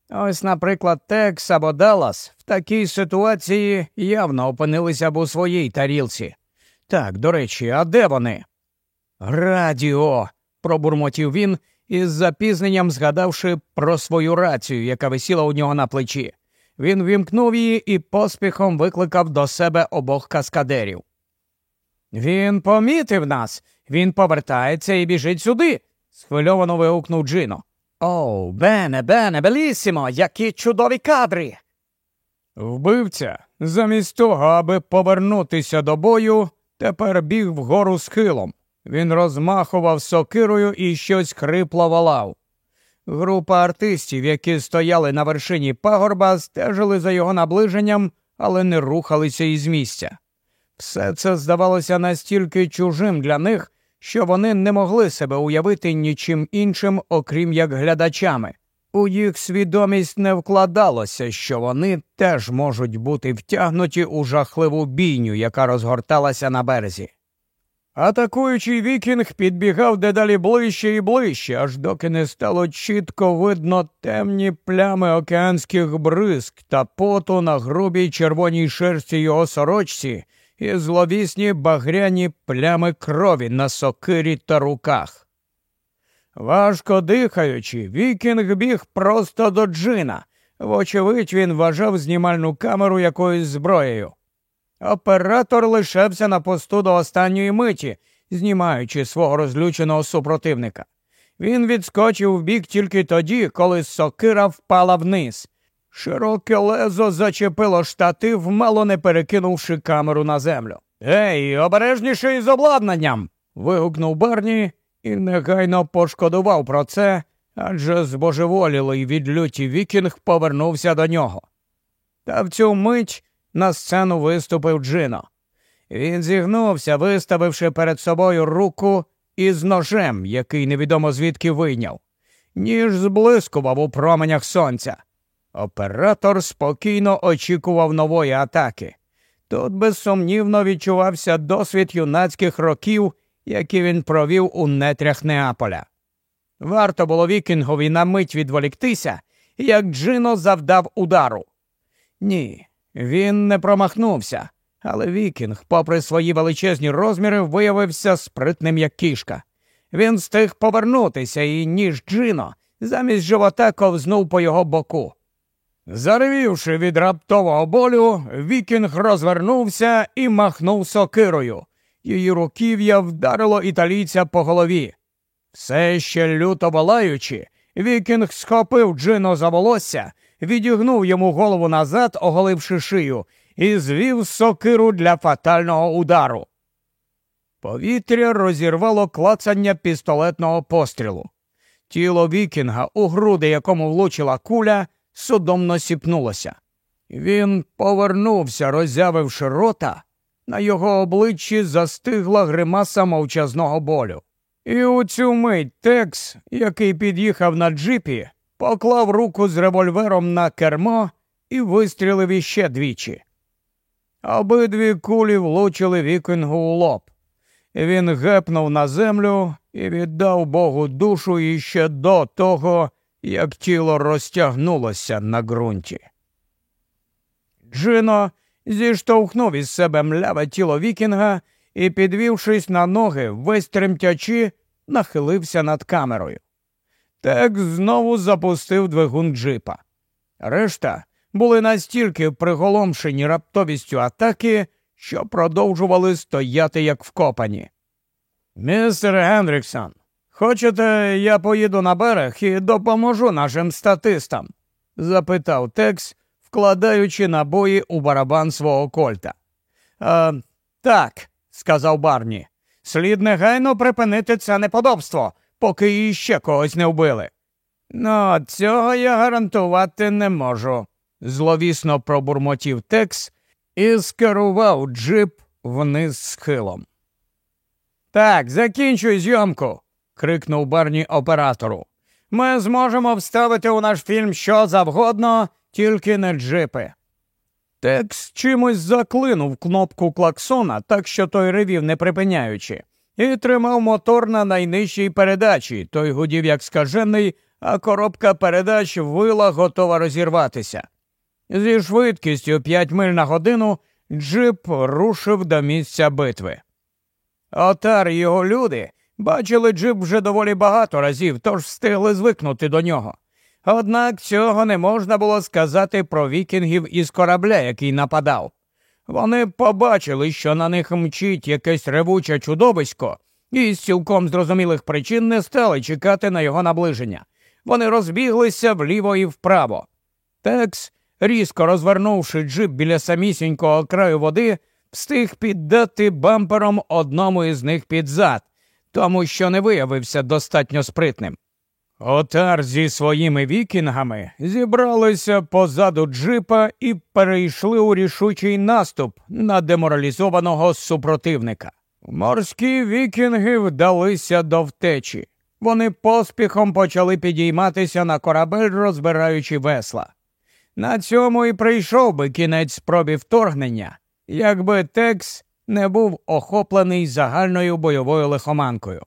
S1: Ось, наприклад, Текс або Даллас в такій ситуації явно опинилися б у своїй тарілці. Так, до речі, а де вони? Радіо. пробурмотів він, із запізненням згадавши про свою рацію, яка висіла у нього на плечі. Він вімкнув її і поспіхом викликав до себе обох каскадерів. Він помітив нас, він повертається і біжить сюди, схвильовано вигукнув Джино. О, бене, бене, белісімо, які чудові кадри. Вбивця, замість того, аби повернутися до бою, тепер біг вгору схилом. Він розмахував сокирою і щось хрипло волав. Група артистів, які стояли на вершині пагорба, стежили за його наближенням, але не рухалися із місця. Все це здавалося настільки чужим для них, що вони не могли себе уявити нічим іншим, окрім як глядачами. У їх свідомість не вкладалося, що вони теж можуть бути втягнуті у жахливу бійню, яка розгорталася на березі. Атакуючий вікінг підбігав дедалі ближче і ближче, аж доки не стало чітко видно темні плями океанських бризк та поту на грубій червоній шерсті його сорочці і зловісні багряні плями крові на сокирі та руках. Важко дихаючи, вікінг біг просто до джина. Вочевидь, він вважав знімальну камеру якоюсь зброєю. Оператор лишався на посту до останньої миті, знімаючи свого розлюченого супротивника. Він відскочив вбік тільки тоді, коли сокира впала вниз. Широке лезо зачепило штатив, мало не перекинувши камеру на землю. Ей, обережніше із обладнанням. вигукнув Барні і негайно пошкодував про це, адже збожеволілий від люті вікінг повернувся до нього. Та в цю мить на сцену виступив Джино. Він зігнувся, виставивши перед собою руку із ножем, який невідомо звідки вийняв. Ніж зблискував у променях сонця. Оператор спокійно очікував нової атаки. Тут безсумнівно відчувався досвід юнацьких років, які він провів у нетрях Неаполя. Варто було вікінгові на мить відволіктися, як Джино завдав удару. Ні, він не промахнувся, але Вікінг, попри свої величезні розміри, виявився спритним як кішка. Він встиг повернутися, і ніж Джино замість живота ковзнув по його боку. Заревівши від раптового болю, Вікінг розвернувся і махнув сокирою. Її руків'я вдарило італійця по голові. Все ще люто волаючи, Вікінг схопив Джино за волосся відігнув йому голову назад, оголивши шию, і звів сокиру для фатального удару. Повітря розірвало клацання пістолетного пострілу. Тіло Вікінга, у груди якому влучила куля, судомно сіпнулося. Він повернувся, роззявивши рота. На його обличчі застигла гримаса мовчазного болю. І у цю мить Текс, який під'їхав на джипі, поклав руку з револьвером на кермо і вистрілив іще двічі. Обидві кулі влучили вікінгу у лоб. Він гепнув на землю і віддав Богу душу іще до того, як тіло розтягнулося на ґрунті. Джино зіштовхнув із себе мляве тіло вікінга і, підвівшись на ноги, весь тремтячи, нахилився над камерою. Тек знову запустив двигун джипа. Решта були настільки приголомшені раптовістю атаки, що продовжували стояти як вкопані. Містер Гендріксон, хочете, я поїду на берег і допоможу нашим статистам? запитав Текс, вкладаючи набої у барабан свого кольта. «А, Так, сказав Барні, слід негайно припинити це неподобство поки іще когось не вбили. Ну, цього я гарантувати не можу, зловісно пробурмотів Текс і скерував джип вниз схилом. Так, закінчуй зйомку. крикнув Барні оператору. Ми зможемо вставити у наш фільм що завгодно, тільки не джипи. Текс чимось заклинув кнопку клаксона, так що той ревів не припиняючи і тримав мотор на найнижчій передачі. Той гудів, як скажений, а коробка передач вила готова розірватися. Зі швидкістю 5 миль на годину джип рушив до місця битви. Отар і його люди бачили джип вже доволі багато разів, тож встигли звикнути до нього. Однак цього не можна було сказати про вікінгів із корабля, який нападав. Вони побачили, що на них мчить якесь ревуче чудовисько, і з цілком зрозумілих причин не стали чекати на його наближення. Вони розбіглися вліво і вправо. Текс, різко розвернувши джип біля самісінького краю води, встиг піддати бампером одному із них під зад, тому що не виявився достатньо спритним. Отар зі своїми вікінгами зібралися позаду джипа і перейшли у рішучий наступ на деморалізованого супротивника. Морські вікінги вдалися до втечі. Вони поспіхом почали підійматися на корабель, розбираючи весла. На цьому і прийшов би кінець спробі вторгнення, якби Текс не був охоплений загальною бойовою лихоманкою.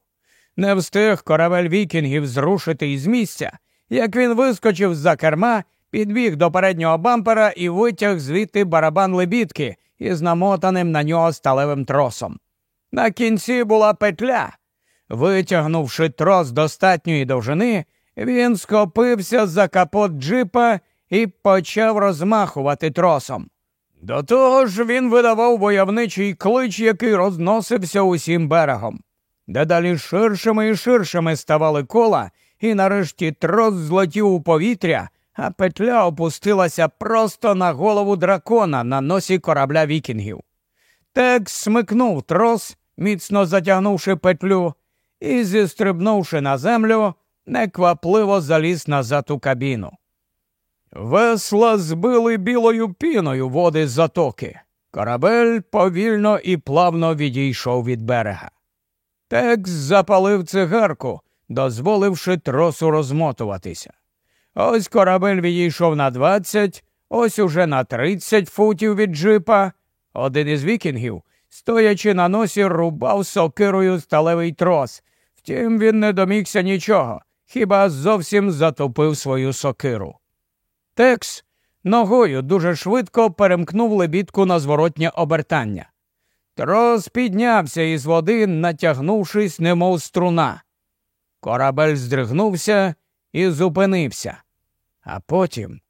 S1: Не встиг корабель вікінгів зрушити із місця, як він вискочив з-за керма, підбіг до переднього бампера і витяг звідти барабан лебідки із намотаним на нього сталевим тросом. На кінці була петля. Витягнувши трос достатньої довжини, він схопився за капот джипа і почав розмахувати тросом. До того ж він видавав войовничий клич, який розносився усім берегом. Дедалі ширшими і ширшими ставали кола, і нарешті трос злетів у повітря, а петля опустилася просто на голову дракона на носі корабля вікінгів. Текс смикнув трос, міцно затягнувши петлю, і, зістрибнувши на землю, неквапливо заліз назад у кабіну. Весла збили білою піною води з затоки. Корабель повільно і плавно відійшов від берега. Текс запалив цигарку, дозволивши тросу розмотуватися. Ось корабель відійшов на двадцять, ось уже на тридцять футів від джипа. Один із вікінгів, стоячи на носі, рубав сокирою сталевий трос. Втім, він не домігся нічого, хіба зовсім затопив свою сокиру. Текс ногою дуже швидко перемкнув лебідку на зворотнє обертання. Трос піднявся із води, натягнувшись, немов струна. Корабель здригнувся і зупинився, а потім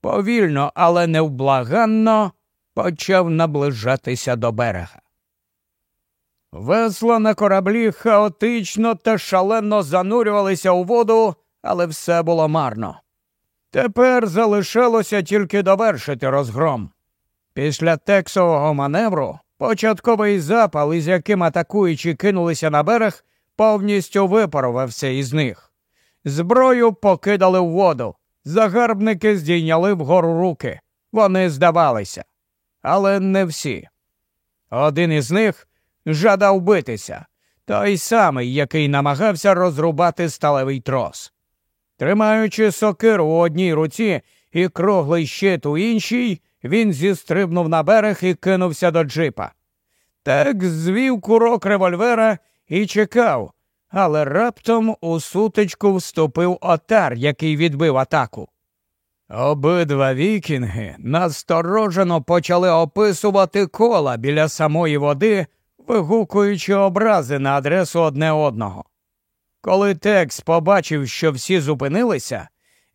S1: повільно, але невблаганно почав наближатися до берега. Весла на кораблі хаотично та шалено занурювалися у воду, але все було марно. Тепер залишалося тільки довершити розгром. Після тексового маневру початковий запал, із яким атакуючі кинулися на берег, повністю випарувався із них. Зброю покидали в воду, загарбники здійняли вгору руки. Вони здавалися. Але не всі. Один із них жадав битися, той самий, який намагався розрубати сталевий трос. Тримаючи сокиру у одній руці і круглий щит у іншій, він зістрибнув на берег і кинувся до джипа. Так звів курок револьвера і чекав, але раптом у сутичку вступив отар, який відбив атаку. Обидва вікінги насторожено почали описувати кола біля самої води, вигукуючи образи на адресу одне одного. Коли Текс побачив, що всі зупинилися,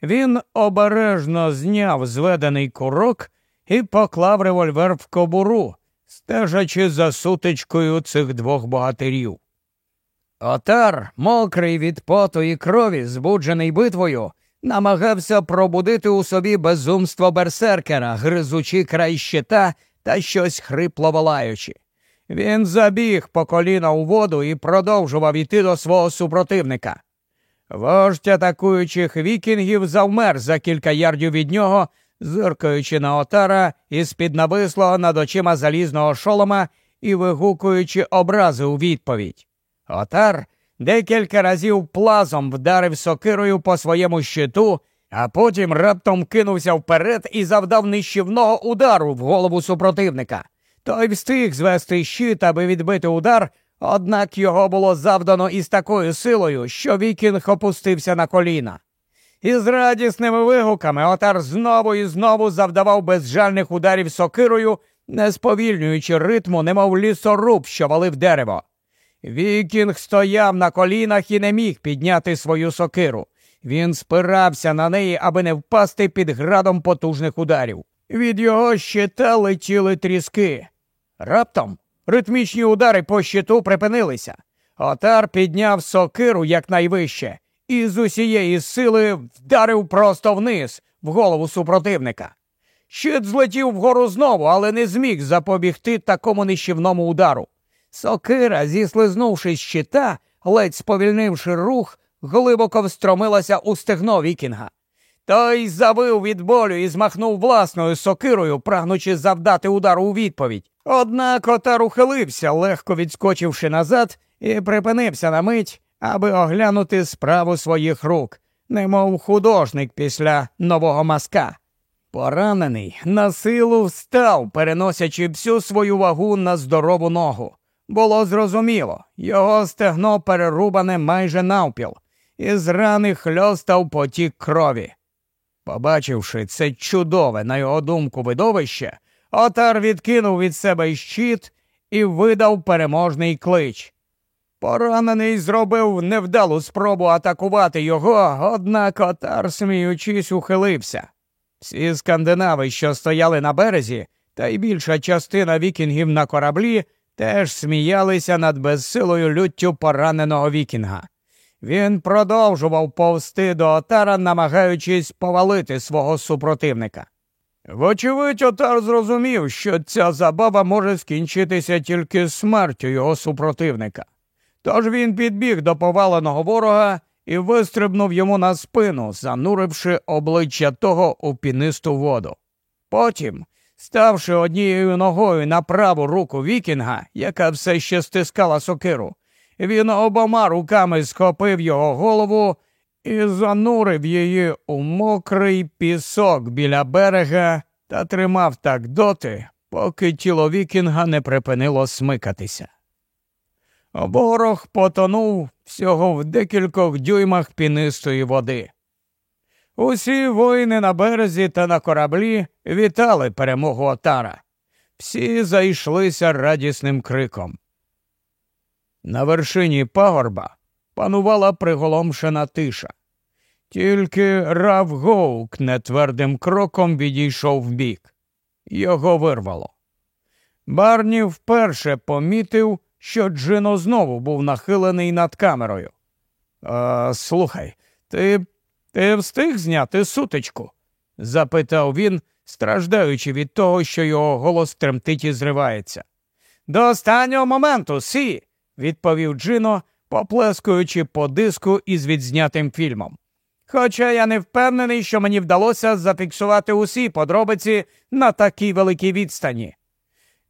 S1: він обережно зняв зведений курок і поклав револьвер в кобуру, стежачи за сутичкою цих двох богатирів. Отар, мокрий від поту і крові, збуджений битвою, намагався пробудити у собі безумство берсеркера, гризучи край щита та щось хрипло волаючи. Він забіг по коліна у воду і продовжував іти до свого супротивника. Вождь атакуючих вікінгів завмер за кілька ярдів від нього, зиркаючи на отара із під навислого над очима залізного шолома і вигукуючи образи у відповідь. Отар декілька разів плазом вдарив сокирою по своєму щиту, а потім раптом кинувся вперед і завдав нищівного удару в голову супротивника. Той встиг звести щит, аби відбити удар, однак його було завдано із такою силою, що Вікінг опустився на коліна. Із радісними вигуками отар знову і знову завдавав безжальних ударів сокирою, не сповільнюючи ритму, немов лісоруб, що валив дерево. Вікінг стояв на колінах і не міг підняти свою сокиру. Він спирався на неї, аби не впасти під градом потужних ударів. Від його щита летіли тріски. Раптом ритмічні удари по щиту припинилися. Отар підняв сокиру якнайвище і з усієї сили вдарив просто вниз, в голову супротивника. Щит злетів вгору знову, але не зміг запобігти такому нищівному удару. Сокира, зіслизнувши з щита, ледь сповільнивши рух, глибоко встромилася у стегно Вікінга. Той завив від болю і змахнув власною сокирою, прагнучи завдати удару у відповідь. Однак отар ухилився, легко відскочивши назад, і припинився на мить, аби оглянути справу своїх рук, немов художник після нового маска. Поранений на силу встав, переносячи всю свою вагу на здорову ногу. Було зрозуміло, його стегно перерубане майже навпіл, і з рани хльостав потік крові. Побачивши це чудове, на його думку, видовище, отар відкинув від себе щит і видав переможний клич. Поранений зробив невдалу спробу атакувати його, однак отар, сміючись, ухилився. Всі скандинави, що стояли на березі, та й більша частина вікінгів на кораблі, теж сміялися над безсилою люттю пораненого вікінга. Він продовжував повсти до отара, намагаючись повалити свого супротивника. Вочевидь, отар зрозумів, що ця забава може скінчитися тільки смертю його супротивника. Тож він підбіг до поваленого ворога і вистрибнув йому на спину, зануривши обличчя того у пінисту воду. Потім, ставши однією ногою на праву руку Вікінга, яка все ще стискала сокиру, він обома руками схопив його голову і занурив її у мокрий пісок біля берега та тримав так доти, поки тіло Вікінга не припинило смикатися. Ворог потонув всього в декількох дюймах пінистої води. Усі воїни на березі та на кораблі вітали перемогу отара. Всі зайшлися радісним криком. На вершині пагорба панувала приголомшена тиша. Тільки Рав Гоук нетвердим кроком відійшов вбік. Його вирвало. Барні вперше помітив, що Джино знову був нахилений над камерою. «А, Слухай, ти ти встиг зняти сутичку? запитав він, страждаючи від того, що його голос тремтить і зривається. До останнього моменту, сі, відповів Джино, поплескуючи по диску із відзнятим фільмом. Хоча я не впевнений, що мені вдалося зафіксувати усі подробиці на такій великій відстані.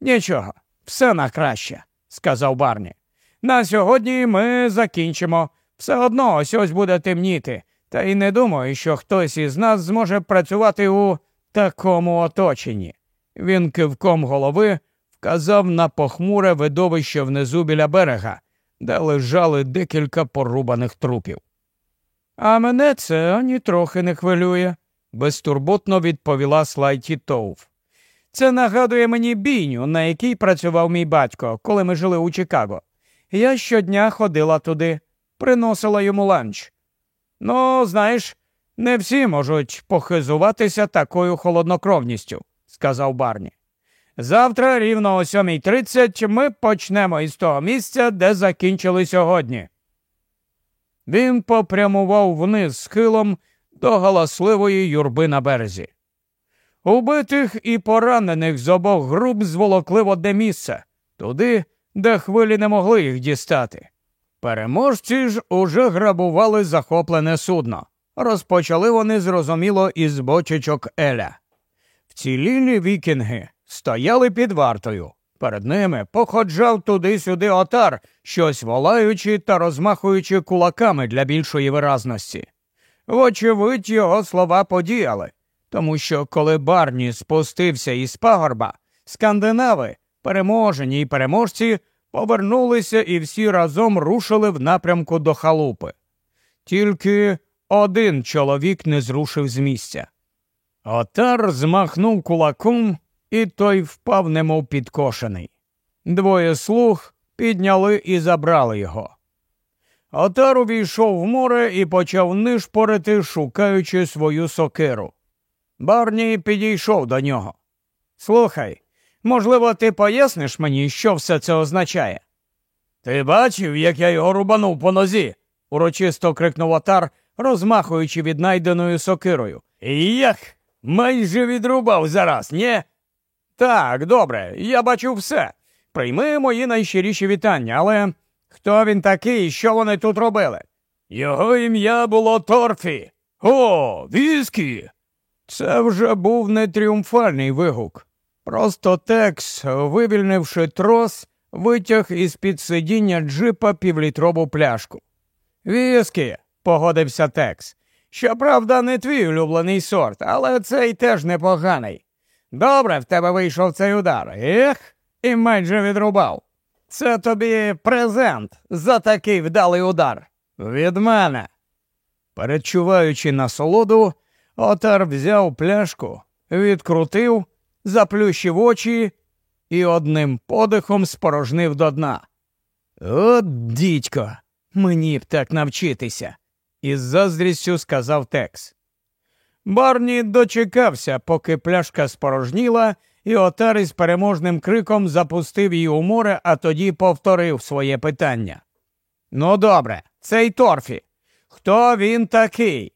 S1: Нічого, все на краще сказав Барні. На сьогодні ми закінчимо. Все одно ось ось буде темніти, та й не думаю, що хтось із нас зможе працювати у такому оточенні. Він кивком голови вказав на похмуре видовище внизу біля берега, де лежали декілька порубаних трупів. А мене це ані трохи не хвилює, безтурботно відповіла Слайті Тоуф. Це нагадує мені бійню, на якій працював мій батько, коли ми жили у Чикаго. Я щодня ходила туди, приносила йому ланч. Ну, знаєш, не всі можуть похизуватися такою холоднокровністю, сказав Барні. Завтра, рівно о 7.30, ми почнемо із того місця, де закінчили сьогодні. Він попрямував вниз схилом до галасливої юрби на березі. Убитих і поранених з обох груп зволокли в одне місце, туди, де хвилі не могли їх дістати. Переможці ж уже грабували захоплене судно. Розпочали вони зрозуміло із бочечок Еля. Вцілілі вікінги стояли під вартою. Перед ними походжав туди-сюди отар, щось волаючи та розмахуючи кулаками для більшої виразності. Вочевидь, його слова подіяли тому що коли Барні спустився із пагорба, скандинави, переможені й переможці, повернулися і всі разом рушили в напрямку до халупи. Тільки один чоловік не зрушив з місця. Отар змахнув кулаком, і той впав, немов підкошений. Двоє слуг підняли і забрали його. Отар увійшов в море і почав нишпорити, шукаючи свою сокиру. Барні підійшов до нього. Слухай, можливо, ти поясниш мені, що все це означає? Ти бачив, як я його рубанув по нозі? урочисто крикнув отар, розмахуючи віднайденою сокирою. Як? Майже відрубав зараз, ні? Так, добре, я бачу все. Прийми мої найщиріші вітання, але хто він такий і що вони тут робили? Його ім'я було Торфі. О, віскі! Це вже був не тріумфальний вигук. Просто Текс, вивільнивши трос, витяг із під сидіння джипа півлітрову пляшку. Віскі, погодився Текс. Щоправда, не твій улюблений сорт, але цей теж непоганий. Добре в тебе вийшов цей удар. Ех, і майже відрубав. Це тобі презент за такий вдалий удар. Від мене. Передчуваючи насолоду, отар взяв пляшку, відкрутив, заплющив очі і одним подихом спорожнив до дна. От, дідько, мені б так навчитися, із заздрістю сказав Текс. Барні дочекався, поки пляшка спорожніла, і отар із переможним криком запустив її у море, а тоді повторив своє питання. Ну, добре, цей торфі. Хто він такий?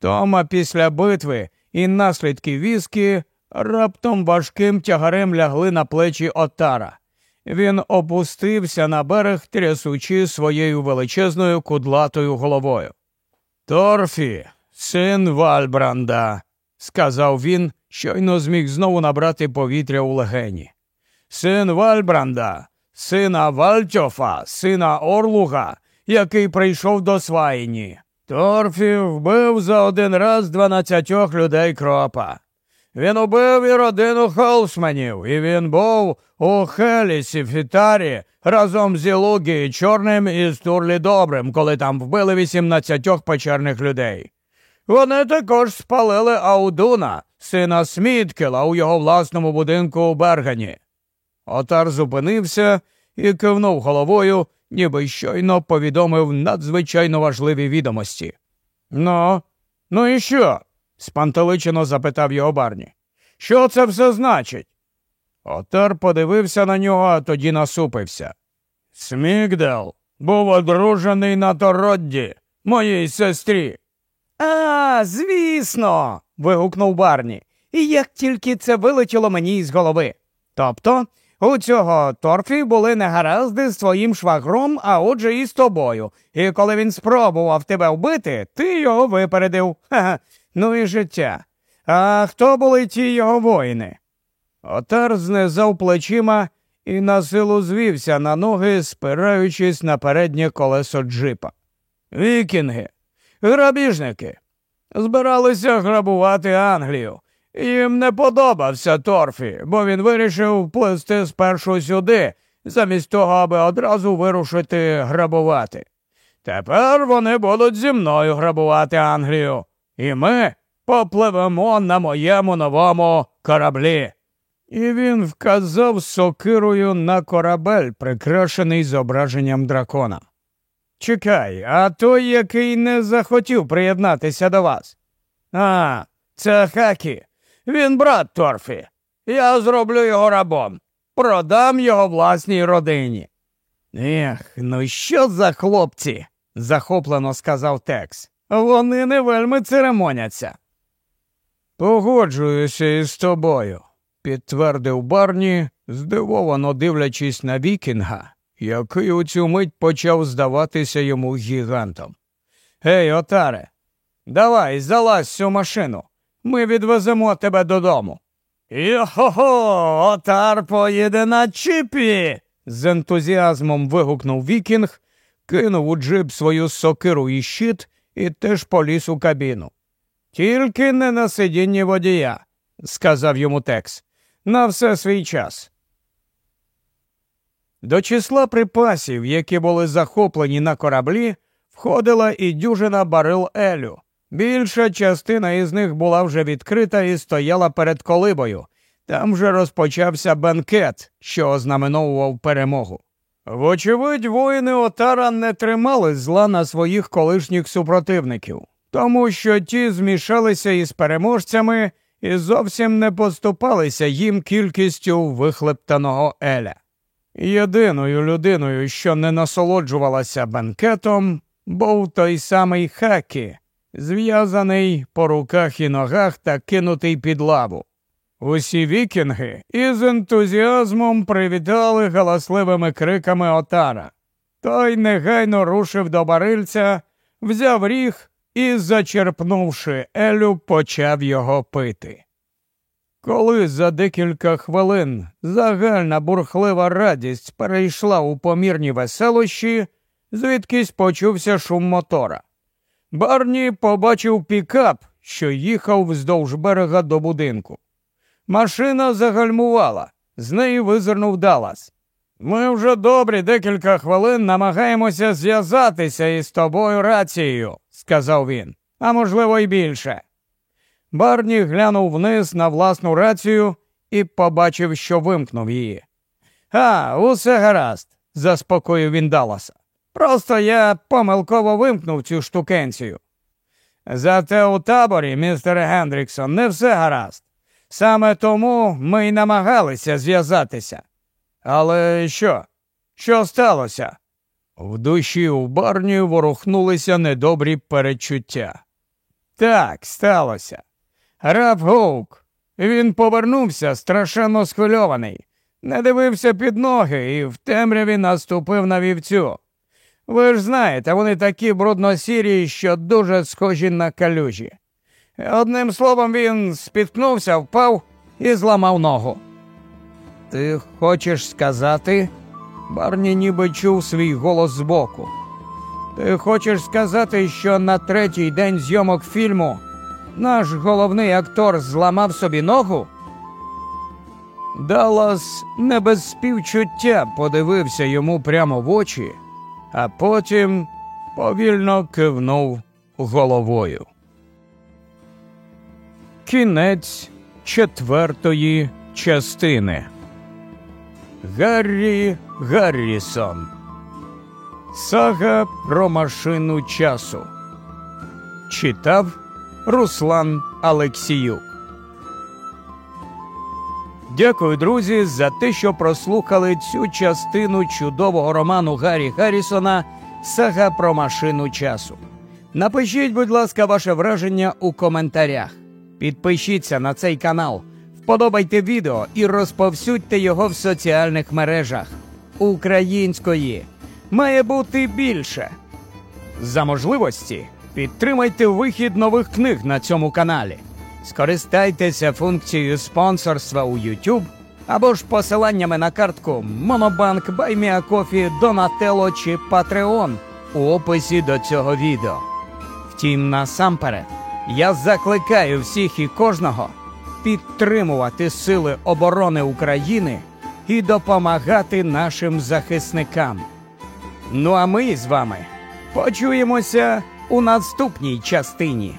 S1: Втома після битви і наслідки віскі раптом важким тягарем лягли на плечі отара. Він опустився на берег, трясучи своєю величезною кудлатою головою. Торфі, син Вальбранда, сказав він, щойно зміг знову набрати повітря у легені. Син Вальбранда, сина Вальтьофа, сина Орлуга, який прийшов до свайні. Торфі вбив за один раз дванадцятьох людей кропа. Він убив і родину Холсманів, і він був у Хелісі Фітарі разом зі Лугі Чорним і з Турлі Добрим, коли там вбили вісімнадцятьох печерних людей. Вони також спалили Аудуна, сина Сміткела, у його власному будинку у Бергані. Отар зупинився і кивнув головою, ніби щойно повідомив надзвичайно важливі відомості. Ну, ну і що? спантеличено запитав його барні. Що це все значить? Отар подивився на нього, а тоді насупився. Смігдел був одружений на Тородді, моїй сестрі. А, звісно. вигукнув Барні. І як тільки це вилетіло мені із голови. Тобто, у цього торфі були негаразди з твоїм швагром, а отже і з тобою. І коли він спробував тебе вбити, ти його випередив. Ха-ха. Ну і життя. А хто були ті його воїни? Отар знизав плечима і на силу звівся на ноги, спираючись на переднє колесо джипа. Вікінги, грабіжники, збиралися грабувати Англію. Їм не подобався торфі, бо він вирішив плести спершу сюди, замість того, аби одразу вирушити грабувати. Тепер вони будуть зі мною грабувати Англію, і ми попливемо на моєму новому кораблі. І він вказав сокирою на корабель, прикрашений зображенням дракона. Чекай, а той, який не захотів приєднатися до вас. А, це Хакі. Він брат Торфі. Я зроблю його рабом, продам його власній родині. Ех, ну що за хлопці? захоплено сказав Текс. Вони не вельми церемоняться. Погоджуюся із тобою, підтвердив Барні, здивовано дивлячись на Вікінга, який у цю мить почав здаватися йому гігантом. Гей, отаре, давай залазь у цю машину. Ми відвеземо тебе додому. Йо-хо-хо, отар поїде на джипі. з ентузіазмом вигукнув Вікінг, кинув у джип свою сокиру і щит і теж поліз у кабіну. Тільки не на сидінні водія, сказав йому Текс. На все свій час. До числа припасів, які були захоплені на кораблі, входила і дюжина барил Елю. Більша частина із них була вже відкрита і стояла перед колибою. Там вже розпочався бенкет, що ознаменовував перемогу. Вочевидь, воїни Отара не тримали зла на своїх колишніх супротивників, тому що ті змішалися із переможцями і зовсім не поступалися їм кількістю вихлептаного Еля. Єдиною людиною, що не насолоджувалася бенкетом, був той самий Хакі, зв'язаний по руках і ногах та кинутий під лаву. Усі вікінги із ентузіазмом привітали галасливими криками отара. Той негайно рушив до барильця, взяв ріг і, зачерпнувши Елю, почав його пити. Коли за декілька хвилин загальна бурхлива радість перейшла у помірні веселощі, звідкись почувся шум мотора. Барні побачив пікап, що їхав вздовж берега до будинку. Машина загальмувала, з неї визирнув Даллас. Ми вже добрі декілька хвилин намагаємося зв'язатися із тобою рацією, сказав він, а можливо, й більше. Барні глянув вниз на власну рацію і побачив, що вимкнув її. А, усе гаразд, заспокоїв він Далласа. Просто я помилково вимкнув цю штукенцію. Зате у таборі, містер Гендріксон, не все гаразд. Саме тому ми й намагалися зв'язатися. Але що? Що сталося? В душі у барні ворухнулися недобрі перечуття. Так, сталося. Раб Гоук. Він повернувся страшенно схвильований, не дивився під ноги і в темряві наступив на вівцю. Ви ж знаєте, вони такі брудносірі, що дуже схожі на калюжі. Одним словом, він спіткнувся, впав і зламав ногу. Ти хочеш сказати? Барні ніби чув свій голос збоку. Ти хочеш сказати, що на третій день зйомок фільму наш головний актор зламав собі ногу? Даллас не без співчуття подивився йому прямо в очі, а потім повільно кивнув головою. Кінець четвертої частини. Гаррі Гаррісон. Сага про машину часу. Читав Руслан Алексіюк. Дякую, друзі, за те, що прослухали цю частину чудового роману Гаррі Гаррісона Сага про машину часу. Напишіть, будь ласка, ваше враження у коментарях. Підпишіться на цей канал, вподобайте відео і розповсюдьте його в соціальних мережах. Української має бути більше. За можливості підтримайте вихід нових книг на цьому каналі. Скористайтеся функцією спонсорства у YouTube або ж посиланнями на картку Monobank, BuyMeACoffee, Donatello чи Patreon у описі до цього відео. Втім, насамперед, я закликаю всіх і кожного підтримувати Сили оборони України і допомагати нашим захисникам. Ну а ми з вами почуємося у наступній частині.